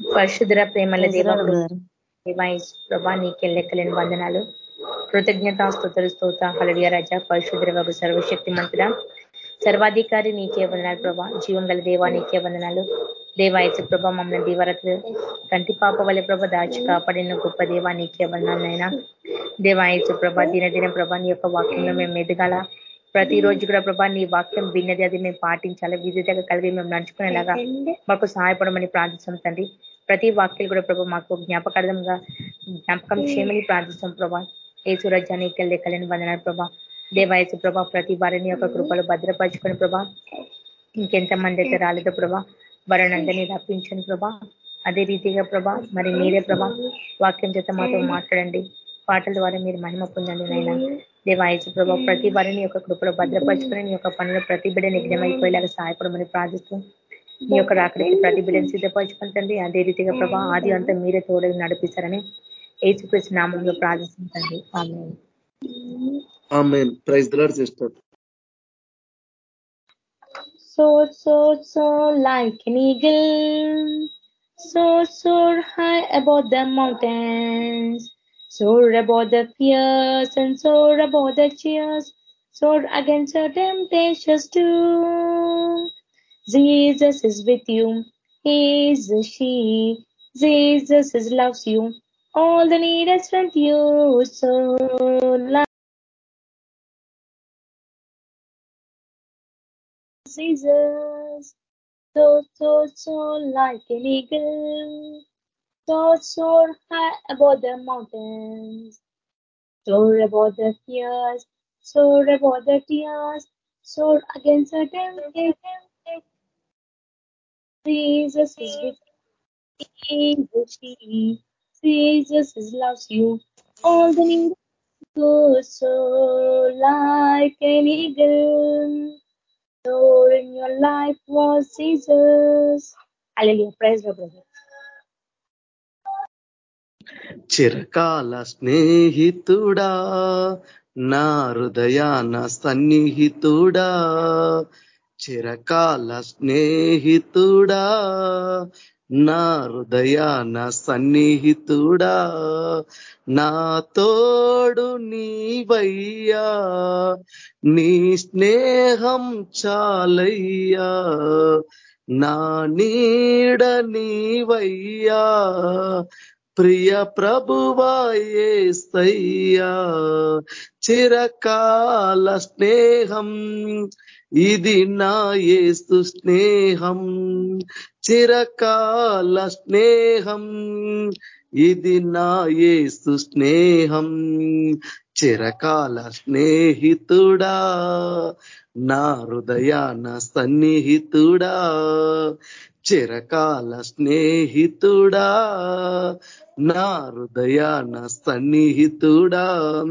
పరిశుద్ర ప్రేమల దేవాయిస్ ప్రభా నీకే లెక్కలేని వందనాలు. కృతజ్ఞత స్తోత్ర స్తోత కలడియ రాజ పరిశుద్ర బాబు సర్వశక్తి మంత్ర సర్వాధికారి నీకే వందనాలు ప్రభా. జీవం గల దేవా నీకే వందనాలు. దేవాయచ ప్రభా మమ్మల్ని దీవరత్లు కంటి పాప వల్ల ప్రభ దాచి కాపాడిన గొప్ప దేవా నీకే వందనాలైనా దేవాయచ ప్రభా దినదిన ప్రభా నీ యొక్క వాక్యంలో మేము ఎదగాల. ప్రతిరోజు కూడా ప్రభా నీ వాక్యం విన్నది అది మేము పాటించాలి. విధిగా కలిగి మేము నడుచుకునేలాగా మాకు సహాయపడమని ప్రార్థిస్తాం తండ్రి. ప్రతి వాక్యాలు కూడా ప్రభా మాకు జ్ఞాపకార్థంగా జ్ఞాపకం చేయమని ప్రార్థిస్తాం ప్రభా. ఏ సురజ్యానికి లెక్కలేని వందనాలు ప్రభా. దేవాయసు ప్రభా ప్రతి వారిని యొక్క కృపలు భద్రపరుచుకొని ప్రభా ఇంకెంత మంది అయితే రాలేదో ప్రభా వారిని రప్పించండి ప్రభా. అదే రీతిగా ప్రభా మరి మీరే ప్రభా వాక్యం చేత మాతో మాట్లాడండి. పాటల ద్వారా మీరు మహిమ పొందండి నాయన. దేవాయసు ప్రభా ప్రతి వారిని యొక్క కృపలో భద్రపరుచుకొని నీ యొక్క పనులు ప్రతి బిడ్డ నిగ్నమైపోయేలాగా సహాయపడమని ప్రార్థిస్తూ మీ యొక్క రాకడికి ప్రతి బిడ్డను సిద్ధపరచుకుంటుంది అదే రీతిగా ప్రభా ఆది అంతా మీరే తోడని నడిపిస్తారని ఏసుకృష్ణ నామంలో ప్రార్థిస్తుంటండి Soar, soar, soar like an eagle. Soar, soar high above the mountains. Soar above the fears and soar above the cheers. Soar against the temptations too. Jesus is with you. He is she. Jesus is loves you. All the need is from you. So Jesus. So, so, so like an eagle. So, so high above the mountains. Soar above the fears. Soar above the tears. Soar against the temptation Jesus is with you. Jesus loves you. All the need go so like an eagle. So in your life was Jesus. Hallelujah. Praise the brother. చిరకాల స్నేహితుడా నా హృదయాన సన్నిహితుడా. చిరకాల స్నేహితుడా నా హృదయాన సన్నిహితుడా. నా తోడు నీవయ్యా నీ స్నేహం చాలయ్యా. నా నీడ నీవయ్యా ప్రియ ప్రభువాయేస్తయ్యా చిరకాల స్నేహం ఇది నా ఏస్తు స్నేహం. చిరకాల స్నేహం ఇది నా ఏస్తు స్నేహం. చిరకాల స్నేహితుడా నా హృదయాన సన్నిహితుడా. చిరకాల స్నేహితుడా నా హృదయాన సన్నిహితుడా.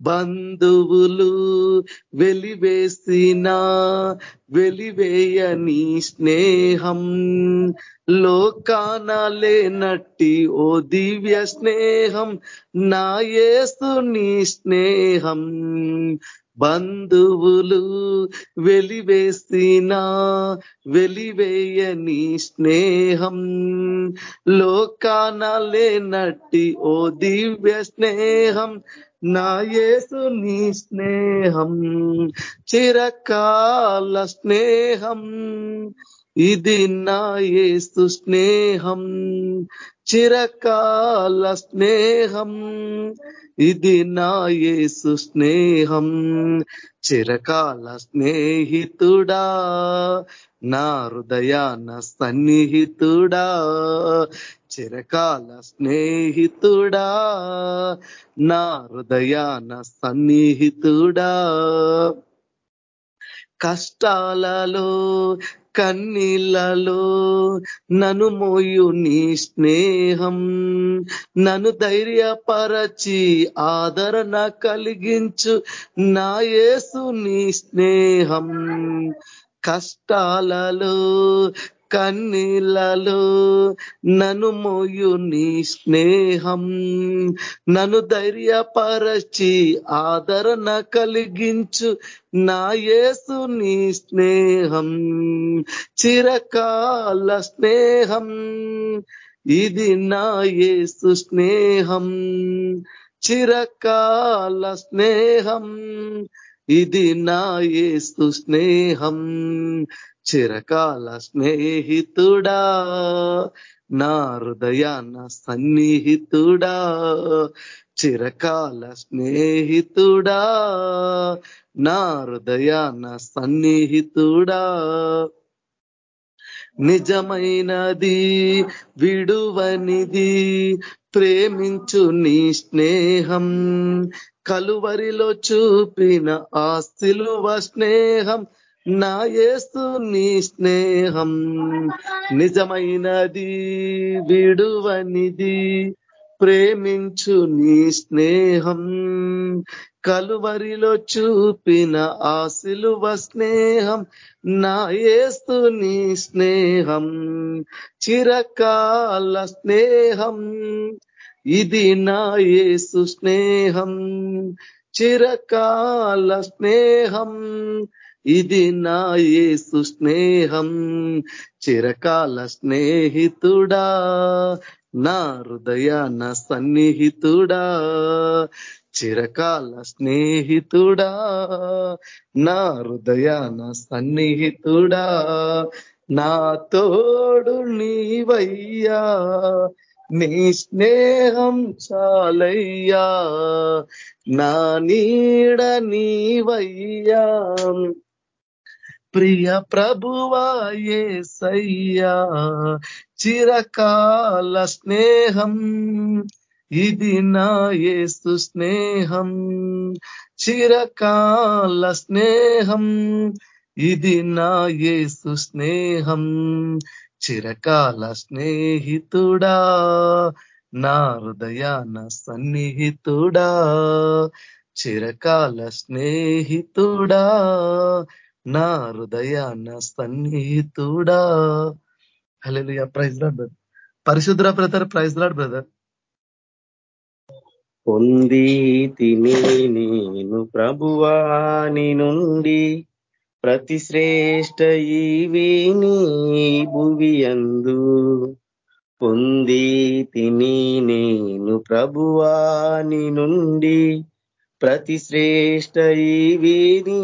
బంధువులు వెలివేసిన వెలివేయని స్నేహం. లోకాన లేనట్టి ఓ దివ్య స్నేహం నా యేసు నీ స్నేహం. బంధువులు వెలివేసినా వెలివేయని స్నేహం లోకాన లేనట్టి ఓ దివ్య స్నేహం నాయేసు నీ స్నేహం చిరకాల స్నేహం ఇది నాయేసు స్నేహం చిరకాల స్నేహం ఇది నా యేసు స్నేహం. చిరకాల స్నేహితుడా నా హృదయాన సన్నిహితుడా. చిరకాల స్నేహితుడా నా హృదయాన సన్నిహితుడా. కష్టాలలో కన్నీళ్ళలో నను మోయు నీ స్నేహం. నన్ను ధైర్యపరచి ఆదరణ కలిగించు నా యేసు నీ స్నేహం. కష్టాలలో కన్నీళ్ళలో నన్ను మోయు నీ స్నేహం. నన్ను ధైర్యపరచి ఆదరణ కలిగించు నా యేసు నీ స్నేహం. చిరకాల స్నేహం ఇది నా యేసు స్నేహం. చిరకాల స్నేహం ఇది నా యేసు స్నేహం. చిరకాల స్నేహితుడా నా హృదయాన సన్నిహితుడా చిరకాల స్నేహితుడా నా హృదయాన సన్నిహితుడా. నిజమైనది విడువనిది ప్రేమించు నీ స్నేహం కలువరిలో చూపిన ఆస్తిలువ స్నేహం నా నీ స్నేహం నిజమైనది విడువనిది. ప్రేమించు నీ స్నేహం కలువరిలో చూపిన ఆ సిలువ స్నేహం నా ఏస్తు నీ స్నేహం చిరకాల స్నేహం. ఇది నా ఏసు స్నేహం చిరకాల స్నేహం. ఇది నా యేసు స్నేహం. చిరకాల స్నేహితుడా నా హృదయాన సన్నిహితుడా. చిరకాల స్నేహితుడా నా హృదయాన సన్నిహితుడా. నా తోడు నీవయ్యా నీ స్నేహం చాలయ్యా. నా నీడ నీవయ్యా. ప్రియ ప్రభువాయే సయ్యా చిరకాల స్నేహం ఇది నా యేసు స్నేహం. చిరకాల స్నేహం ఇది నా ఏసు స్నేహం. చిరకాల స్నేహితుడా నా హృదయాన సన్నిహితుడా. చిరకాల స్నేహితుడా నా హృదయాన సన్నిహితుడా. హలో ప్రైజ్ లాడ్ బ్రదర్ పరిశుద్ర బ్రదర్ ప్రైజ్ లాడ్ బ్రదర్ పొంది తిని నేను ప్రభువాని నుండి. ప్రతి శ్రేష్ట ఈవిని భువి అందు పొంది తిని నేను ప్రభువాని నుండి. ప్రతి శ్రేష్ట ఈవిని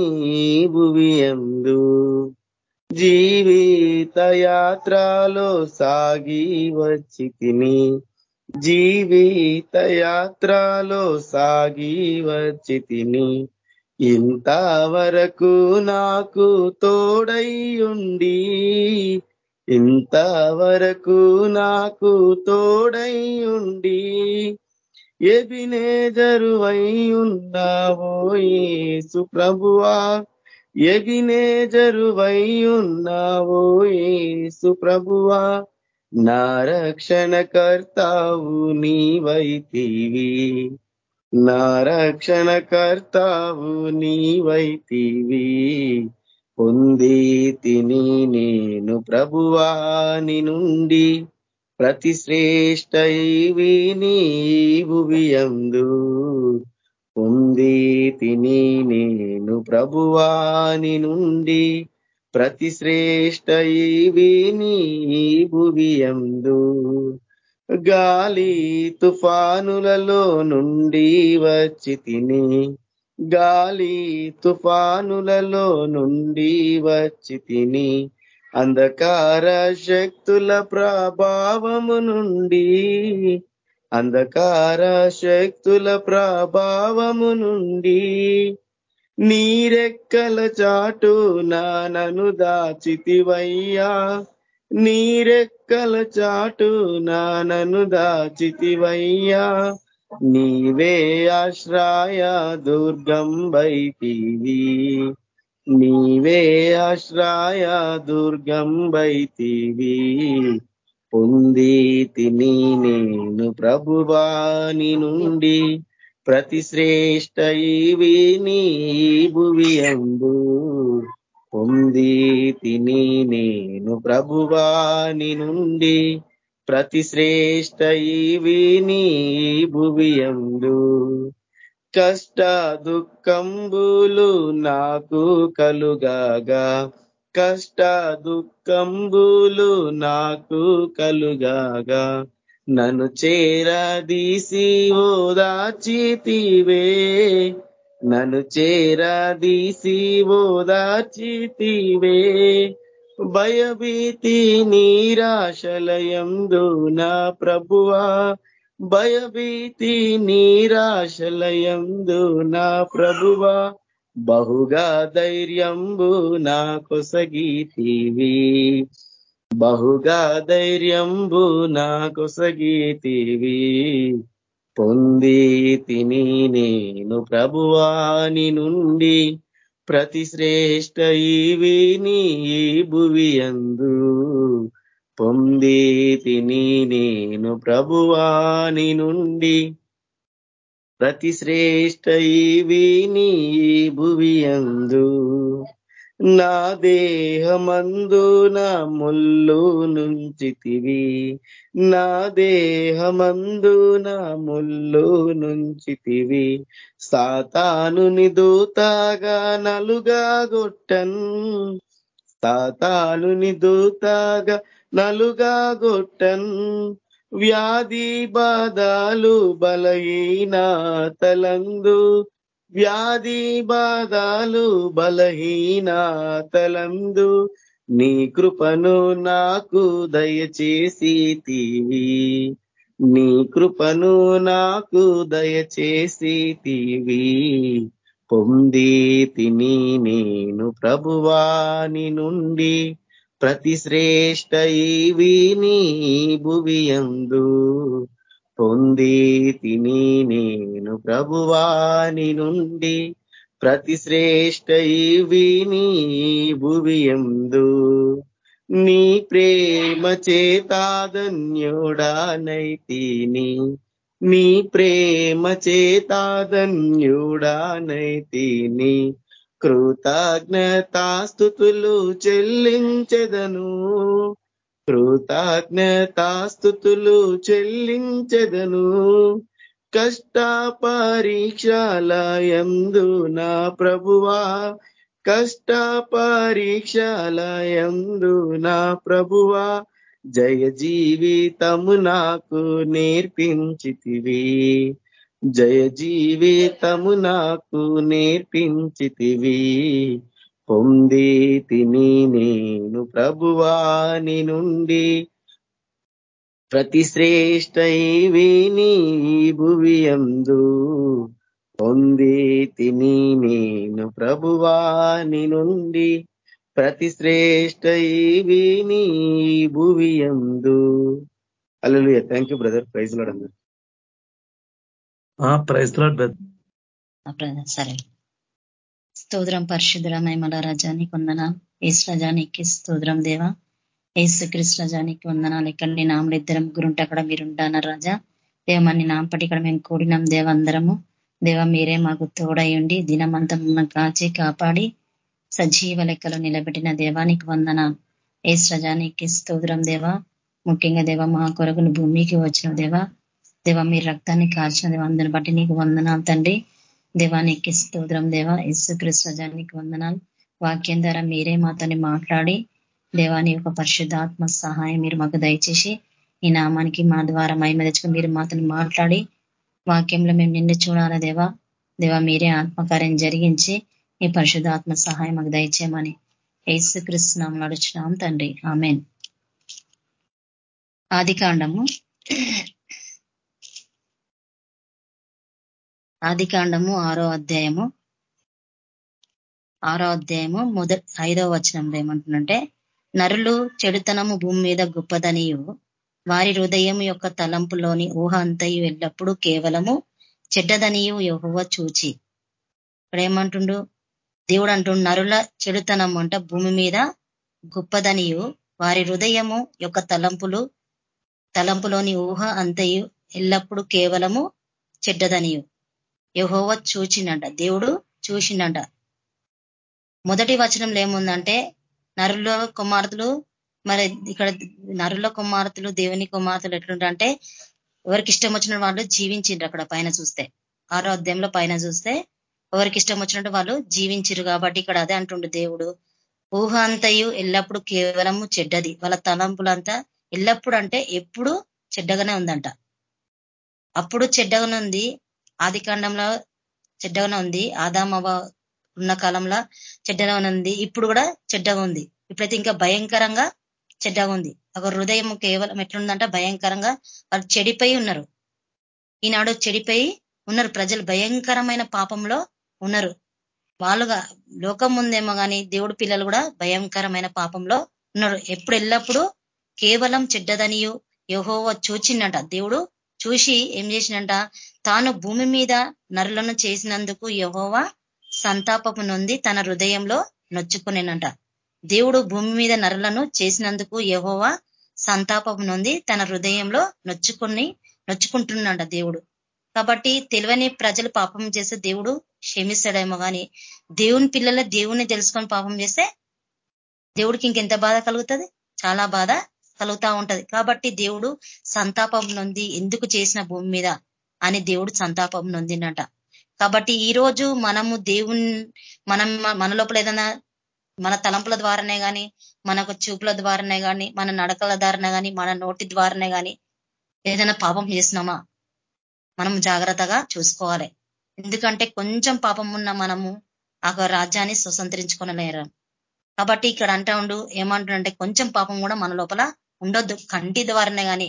జీవిత యాత్రలో సాగి వచ్చితిని జీవిత యాత్రలో సాగి వచ్చితిని ఇంతవరకు నాకు తోడయ్యుండి ఇంతవరకు నాకు తోడయ్యుండి ఎబినే జరువై ఉన్నావో యేసు ప్రభువా. ఎబినే జరువై ఉన్నావో యేసు ప్రభువా. నా రక్షణ కర్తావు నీవైతివి. నా రక్షణ కర్తావు నీవైతివి. పొంది తిని నేను ప్రభువాని నుండి ప్రతి శ్రేష్ట నీ భువియందు పొంది తిని నేను ప్రభువాని నుండి. ప్రతి శ్రేష్ట భువియందు గాలి తుఫానులలో నుండి వచ్చి తిని. గాలి తుఫానులలో నుండి వచ్చి తిని. అంధకార శక్తుల ప్రభావము నుండి అంధకార శక్తుల ప్రభావము నుండి నీరెక్కల చాటు నను దాచితివయ్యా. నీరెక్కల చాటు నను దాచితివయ్యా. నీవే ఆశ్రాయ దుర్గం బైతివి నీవే ఆశ్రాయ దుర్గంబైతివి. పొంది తిని నేను ప్రభువాని నుండి. ప్రతి శ్రేష్ట ఇవి నీ భువియందు పొంది తిని నేను ప్రభువాని నుండి. ప్రతి శ్రేష్ట ఇవి నీ భువియందు కష్ట దుఃఖంబులు నాకు కలుగాగా కష్ట దుఃఖంబులు నాకు కలుగాగా నన్ను చేరదీసి ఓదాచితివే నన్ను చేరదీసి ఓదాచితివే భయభీతి నీరాశలయందు నా ప్రభువా భయభీతి నీరాశలయందు నా ప్రభువా బహుగా ధైర్యంబు నా కొసగీతివి బహుగా ధైర్యంబు నా కొసగీతివి పొంది తిని నేను ప్రభువాని నుండి ప్రతి శ్రేష్ట ఈవిని భువియందు పొంది తిని నేను ప్రభువాని నుండి. ప్రతి శ్రేష్ట ఈవిని భువియందు నా దేహమందు నా ముల్లు నుంచితివి. నా దేహమందు నా ముల్లు నుంచితివి. సాతానుని దూతగా నలుగా గొట్టన్. సాతానుని దూతగా నలుగా గొట్టన్ వ్యాధి బాధాలు బలహీన తలందు. వ్యాధి బాధాలు బలహీన తలందు. నీ కృపను నాకు దయచేసి తీవి. నీ కృపను నాకు దయచేసి తీవి. పొంది తిని నేను ప్రభువాని నుండి ప్రతి శ్రేష్ట ఈవిని భువియందు. పొంది తిని నేను ప్రభువాని నుండి. ప్రతి విని భువియందు. నీ ప్రేమ చేతాధన్యుడానైతిని నీ ప్రేమ చేతాధన్యుడానైతిని కృతజ్ఞతాస్థుతులు చెల్లించెదను. కృతజ్ఞతాస్థుతులు చెల్లించెదను. కష్ట పరీక్షాలయందు నా ప్రభువా. కష్ట పరీక్షాలయందు నా ప్రభువా. జయ జీవితము నాకు నేర్పించితివి. జయ జీవితము నాకు నేర్పించితివి. పొంది తిని నేను ప్రభువాని నుండి. ప్రతి శ్రేష్ట విని భువియందు. పొంది తిని నేను ప్రభువాని నుండి. ప్రతి శ్రేష్ట విని భువియందు Allu thank you brother praise Lord అందరు. సరే. స్తోత్రం పరిశుద్ధుల మహిమల రజానికి వందన ఏసు రజానికి స్తోత్రం దేవా. ఏసు క్రిస్ రజానికి వందనాలు. ఇక్కడ నీ నామలు ఇద్దరం ముగ్గురుంటే అక్కడ మీరుంటాన్నారు రాజా? దేవమని నాంపటి ఇక్కడ మేము కూడినాం దేవ అందరము. దేవ మీరే మాకు తోడయుండి దినమంతా మమ్మల్ని కాచి కాపాడి సజీవ లెక్కలో నిలబెట్టిన దేవానికి వందన ఏసు రజానికి స్తోత్రం దేవా. ముఖ్యంగా దేవ మా కొరకును భూమికి వచ్చిన దేవా. దేవ మీ రక్తాన్ని కాల్చిన దేవ అందరిని బట్టి నీకు వందనాలు తండ్రి. దేవానికి స్తోత్రం దేవ. యేసుక్రీస్తు రజానికి వందనాలు. వాక్యం ద్వారా మీరే మాతోని మాట్లాడి దేవాని యొక్క పరిశుద్ధాత్మ సహాయం మీరు మాకు దయచేసి ఈ నామానికి మా ద్వారా మహిమ తెచ్చుకుని మీరు మాతోని మాట్లాడి వాక్యంలో మేము నిన్ను చూడాలా దేవా. దేవా మీరే ఆత్మకార్యం జరిగించి ఈ పరిశుద్ధాత్మ సహాయం మాకు దయచేయమని ఏసు కృష్ణం నడుచున్నాం తండ్రి. ఆమెన్. ఆది కాండము. ఆదికాండము ఆరో అధ్యాయము. ఆరో అధ్యాయము మొదటి ఐదో వచనంలో ఏమంటుందంటే నరులు చెడుతనము భూమి మీద గొప్పదనియు. వారి హృదయం యొక్క తలంపులోని ఊహ అంతయు ఎల్లప్పుడూ కేవలము చెడ్డదనియు యహువ చూచి. ఇక్కడ ఏమంటుండు దేవుడు అంటుండు నరుల చెడుతనం అంట భూమి మీద గొప్పదనియు. వారి హృదయము యొక్క తలంపులు తలంపులోని ఊహ అంతయు ఎల్లప్పుడూ కేవలము చెడ్డదనియు. యహోవ చూచినంట దేవుడు చూసిండంట మొదటి వచనంలో ఏముందంటే నరుల కుమార్తెలు మరి ఇక్కడ నరుల కుమార్తెలు దేవుని కుమార్తెలు ఎట్లుంటే ఎవరికి ఇష్టం వచ్చిన వాళ్ళు జీవించిండ్రు అక్కడ పైన చూస్తే. ఆరో అధ్యాయంలో పైన చూస్తే ఎవరికి ఇష్టం వచ్చినట్టు వాళ్ళు జీవించరు కాబట్టి ఇక్కడ అదే అంటుండు దేవుడు. ఊహ అంతయు ఎల్లప్పుడు కేవలము చెడ్డది. వాళ్ళ తలంపులంతా ఎల్లప్పుడు అంటే ఎప్పుడు చెడ్డగానే ఉందంట. అప్పుడు చెడ్డగానే ఉంది ఆది కాండంలో చెడ్డగానే ఉంది. ఆదామవ ఉన్న కాలంలో చెడ్డగా ఉంది. ఇప్పుడు కూడా చెడ్డగా ఉంది. ఇప్పుడైతే ఇంకా భయంకరంగా చెడ్డగా ఉంది. ఒక హృదయం కేవలం ఎట్లుందంట భయంకరంగా వాళ్ళు చెడిపోయి ఉన్నారు. ఈనాడు చెడిపోయి ఉన్నారు. ప్రజలు భయంకరమైన పాపంలో ఉన్నారు. వాళ్ళుగా లోకం ముందేమో కానీ దేవుడు పిల్లలు కూడా భయంకరమైన పాపంలో ఉన్నారు. ఎప్పుడు ఎల్లప్పుడూ కేవలం చెడ్డదనియు యహోవ చూచిండంట దేవుడు చూసి ఏం చేసిందంట తాను భూమి మీద నరులను చేసినందుకు యహోవా సంతాపము నొంది తన హృదయంలో నొచ్చుకునేనంట. దేవుడు భూమి మీద నరులను చేసినందుకు యహోవా సంతాపము నొంది తన హృదయంలో నొచ్చుకుని నొచ్చుకుంటున్నాడ దేవుడు. కాబట్టి తెలివని ప్రజలు పాపం చేస్తే దేవుడు క్షమిస్తాడేమో కానీ దేవుని పిల్లల దేవుణ్ణి తెలుసుకొని పాపం చేస్తే దేవుడికి ఇంకెంత బాధ కలుగుతుంది? చాలా బాధ కలుగుతా ఉంటది. కాబట్టి దేవుడు సంతాపం నొంది ఎందుకు చేసిన భూమి మీద అని దేవుడు సంతాపం నొందినట కాబట్టి ఈ రోజు మనము దేవుని మనం మన లోపల ఏదైనా మన తలంపుల ద్వారానే కానీ మనకు చూపుల ద్వారానే కానీ మన నడకల ద్వారానే కానీ మన నోటి ద్వారానే కానీ ఏదైనా పాపం చేసినామా? మనం జాగ్రత్తగా చూసుకోవాలి. ఎందుకంటే కొంచెం పాపం ఉన్న మనము ఆ రాజ్యాన్ని స్వతంత్రించుకునలేరు. కాబట్టి ఇక్కడ అంటా ఉండు ఏమంటుండంటే కొంచెం పాపం కూడా మన లోపల ఉండొద్దు. కంటి ద్వారానే కానీ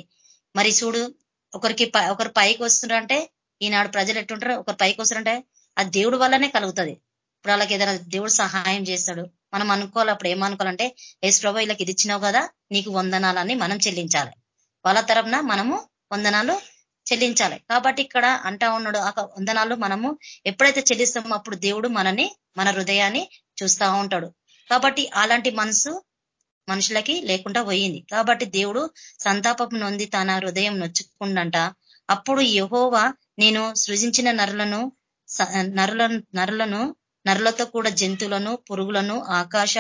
మరి చూడు ఒకరికి ఒకరు పైకి వస్తుంటే ఈనాడు ప్రజలు ఎట్టుంటారు? ఒకరు పైకి వస్తున్నారంటే అది దేవుడు వల్లనే కలుగుతుంది. ఇప్పుడు వాళ్ళకి ఏదైనా దేవుడు సహాయం చేస్తాడు. మనం అనుకోవాలి అప్పుడు ఏమనుకోవాలంటే ఏసు ప్రభు వీళ్ళకి ఇది ఇచ్చినావు కదా నీకు వందనాలని మనం చెల్లించాలి. వాళ్ళ తరఫున మనము వందనాలు చెల్లించాలి. కాబట్టి ఇక్కడ అంటా ఉన్నాడు ఆ వందనాలు మనము ఎప్పుడైతే చెల్లిస్తామో అప్పుడు దేవుడు మనని మన హృదయాన్ని చూస్తా ఉంటాడు. కాబట్టి అలాంటి మనసు మనుషులకి లేకుండా పోయింది. కాబట్టి దేవుడు సంతాపం నొంది తన హృదయం నొచ్చుకుండంట. అప్పుడు యహోవా నేను సృజించిన నరులను నరుల నరులను నరులతో కూడా జంతువులను పురుగులను ఆకాశ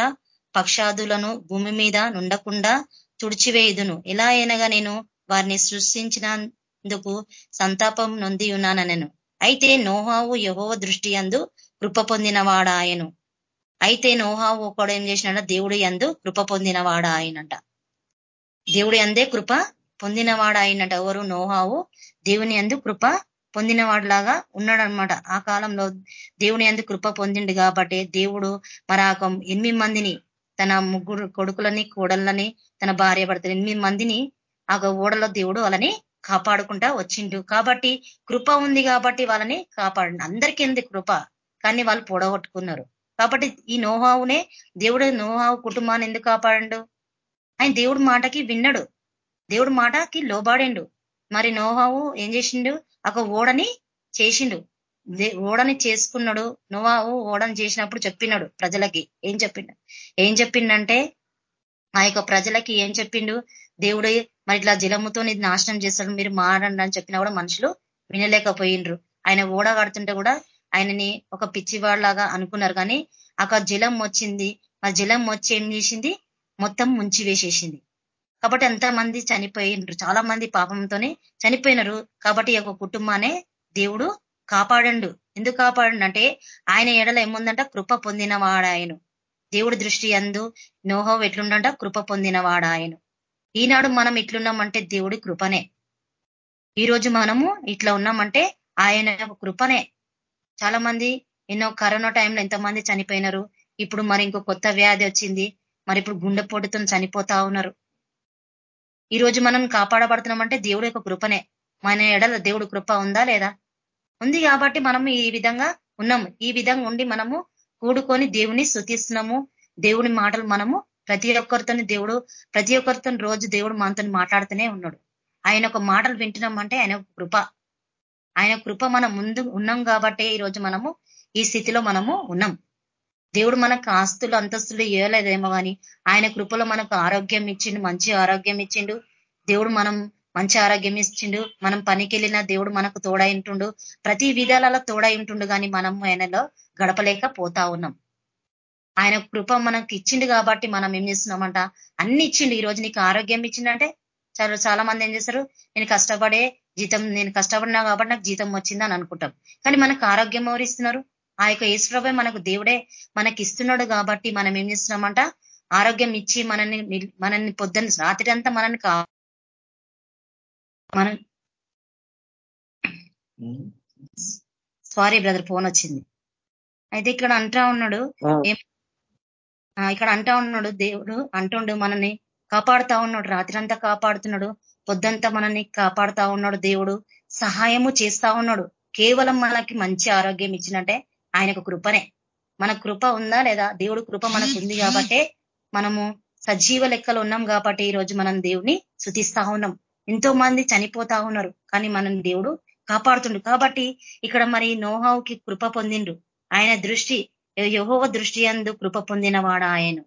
పక్షాదులను భూమి మీద నుండకుండా తుడిచివేయుదును. ఎలా అయినగా నేను వారిని సృష్టించినందుకు సంతాపం నొంది ఉన్నానను అయితే నోహావు యహోవ దృష్టి అందు కృప పొందినవాడాయను. అయితే నోహావు ఒకడు ఏం చేసినాడ దేవుడి అందు కృప పొందినవాడ ఆయనంట. దేవుడి అందే కృప పొందినవాడ ఆయనంట. ఎవరు? నోహావు దేవుని అందు కృప పొందినవాడిలాగా ఉన్నాడనమాట ఆ కాలంలో దేవుని అందు కృప పొందిండు కాబట్టి దేవుడు మరాకం ఎనిమిది మందిని తన ముగ్గురు కొడుకులని కోడళ్ళని తన భార్య భర్తలు ఎనిమిది మందిని ఆ ఓడలో దేవుడు వాళ్ళని కాపాడుకుంటా వచ్చిండు. కాబట్టి కృప ఉంది కాబట్టి వాళ్ళని కాపాడు అందరికీ ఉంది కృప. కానీ వాళ్ళు పొడగొట్టుకున్నారు. కాబట్టి ఈ నోహావునే దేవుడు నోహావు కుటుంబాన్ని ఎందుకు కాపాడండు? ఆయన దేవుడు మాటకి విన్నాడు. దేవుడి మాటకి లోబాడిండు. మరి నోహావు ఏం చేసిండు? ఒక ఓడని చేసిండు. ఓడని చేసుకున్నాడు. నోవావు ఓడని చేసినప్పుడు చెప్పినాడు ప్రజలకి. ఏం చెప్పిండు? ఏం చెప్పిండంటే ఆ యొక్క ప్రజలకి ఏం చెప్పిండు? దేవుడు మరి ఇట్లా జలముతో నాశనం చేస్తాడు మీరు మారండి అని చెప్పినా కూడా మనుషులు వినలేకపోయినరు ఆయన ఓడ కడుతుంటే కూడా ఆయనని ఒక పిచ్చివాళ్ళలాగా అనుకున్నారు. కానీ అక్కడ జలం వచ్చింది. ఆ జలం వచ్చి ఏం చేసింది? మొత్తం ముంచి వేసేసింది కాబట్టి ఎంతమంది చనిపోయినరు. చాలా మంది పాపంతోనే చనిపోయినారు. కాబట్టి ఒక కుటుంబాన్ని దేవుడు కాపాడండు. ఎందుకు కాపాడండు అంటే ఆయన ఎడల ఏముందంట? కృప పొందినవాడు ఆయన దేవుడి దృష్టి అందు నోహో ఎట్లుండంట? కృప పొందినవాడు ఆయన ఈనాడు మనం ఇట్లున్నామంటే దేవుడి కృపనే. ఈరోజు మనము ఇట్లా ఉన్నామంటే ఆయన కృపనే. చాలా మంది ఎన్నో కరోనా టైంలో ఎంతమంది చనిపోయినారు. ఇప్పుడు మరి ఇంకో కొత్త వ్యాధి వచ్చింది. మరి ఇప్పుడు గుండెపోటుతో చనిపోతా ఉన్నారు. ఈ రోజు మనం కాపాడబడుతున్నామంటే దేవుడు యొక్క కృపనే. మన ఎడల దేవుడు కృప ఉందా లేదా? ఉంది కాబట్టి మనం ఈ విధంగా ఉన్నాం. ఈ విధంగా ఉండి మనము కూడుకొని దేవుని శుతిస్తున్నాము దేవుని మాటలు మనము ప్రతి ఒక్కరితో దేవుడు ప్రతి ఒక్కరితో రోజు దేవుడు మనతో మాట్లాడుతూనే ఉన్నాడు. ఆయన ఒక మాటలు వింటున్నామంటే ఆయన కృప. ఆయన కృప మనం ముందు ఉన్నాం కాబట్టి ఈరోజు మనము ఈ స్థితిలో మనము ఉన్నాం. దేవుడు మనకు ఆస్తులు అంతస్తులు ఇవ్వలేదేమో కానీ ఆయన కృపలో మనకు ఆరోగ్యం ఇచ్చిండు మంచి ఆరోగ్యం ఇచ్చిండు. దేవుడు మనం మంచి ఆరోగ్యం ఇచ్చిండు. మనం పనికి వెళ్ళినా దేవుడు మనకు తోడై ఉంటుండు. ప్రతి విధాలలో తోడై ఉంటుండు కానీ మనం ఆయనలో గడపలేక పోతా ఉన్నాం. ఆయన కృప మనకి ఇచ్చిండు కాబట్టి మనం ఏం చేస్తున్నామంట? అన్ని ఇచ్చిండు. ఈ రోజు నీకు ఆరోగ్యం ఇచ్చిండంటే చాలా చాలా మంది ఏం చేస్తారు? నేను కష్టపడే జీతం నేను కష్టపడినా కాబట్టి నాకు జీతం వచ్చిందని అనుకుంటాం. కానీ మనకు ఆరోగ్యం ఎవరిస్తున్నారు ఆ యొక్క ఈశ్వరభై మనకు దేవుడే మనకి ఇస్తున్నాడు కాబట్టి మనం ఏం చేస్తున్నామంట? ఆరోగ్యం ఇచ్చి మనల్ని మనల్ని పొద్దున్న రాత్రి అంతా మనల్ని మన సారీ బ్రదర్ ఫోన్ వచ్చింది. అయితే ఇక్కడ అంటా ఉన్నాడు ఇక్కడ అంటా ఉన్నాడు దేవుడు అంటుండు మనల్ని కాపాడుతా ఉన్నాడు రాత్రి అంతా కాపాడుతున్నాడు. పొద్దంతా మనల్ని కాపాడుతా ఉన్నాడు దేవుడు సహాయము చేస్తా ఉన్నాడు. కేవలం మనకి మంచి ఆరోగ్యం ఇచ్చినట్టే ఆయనకు కృపనే. మన కృప ఉందా లేదా? దేవుడు కృప మనకు ఉంది కాబట్టి మనము సజీవ లెక్కలు ఉన్నాం కాబట్టి ఈ రోజు మనం దేవుడిని శుతిస్తా ఉన్నాం. ఎంతో మంది చనిపోతా ఉన్నారు కానీ మనం దేవుడు కాపాడుతుండు. కాబట్టి ఇక్కడ మరి నోహావుకి కృప పొందిండు. ఆయన దృష్టి యహోవ దృష్టి అందు కృప పొందినవాడు ఆయన.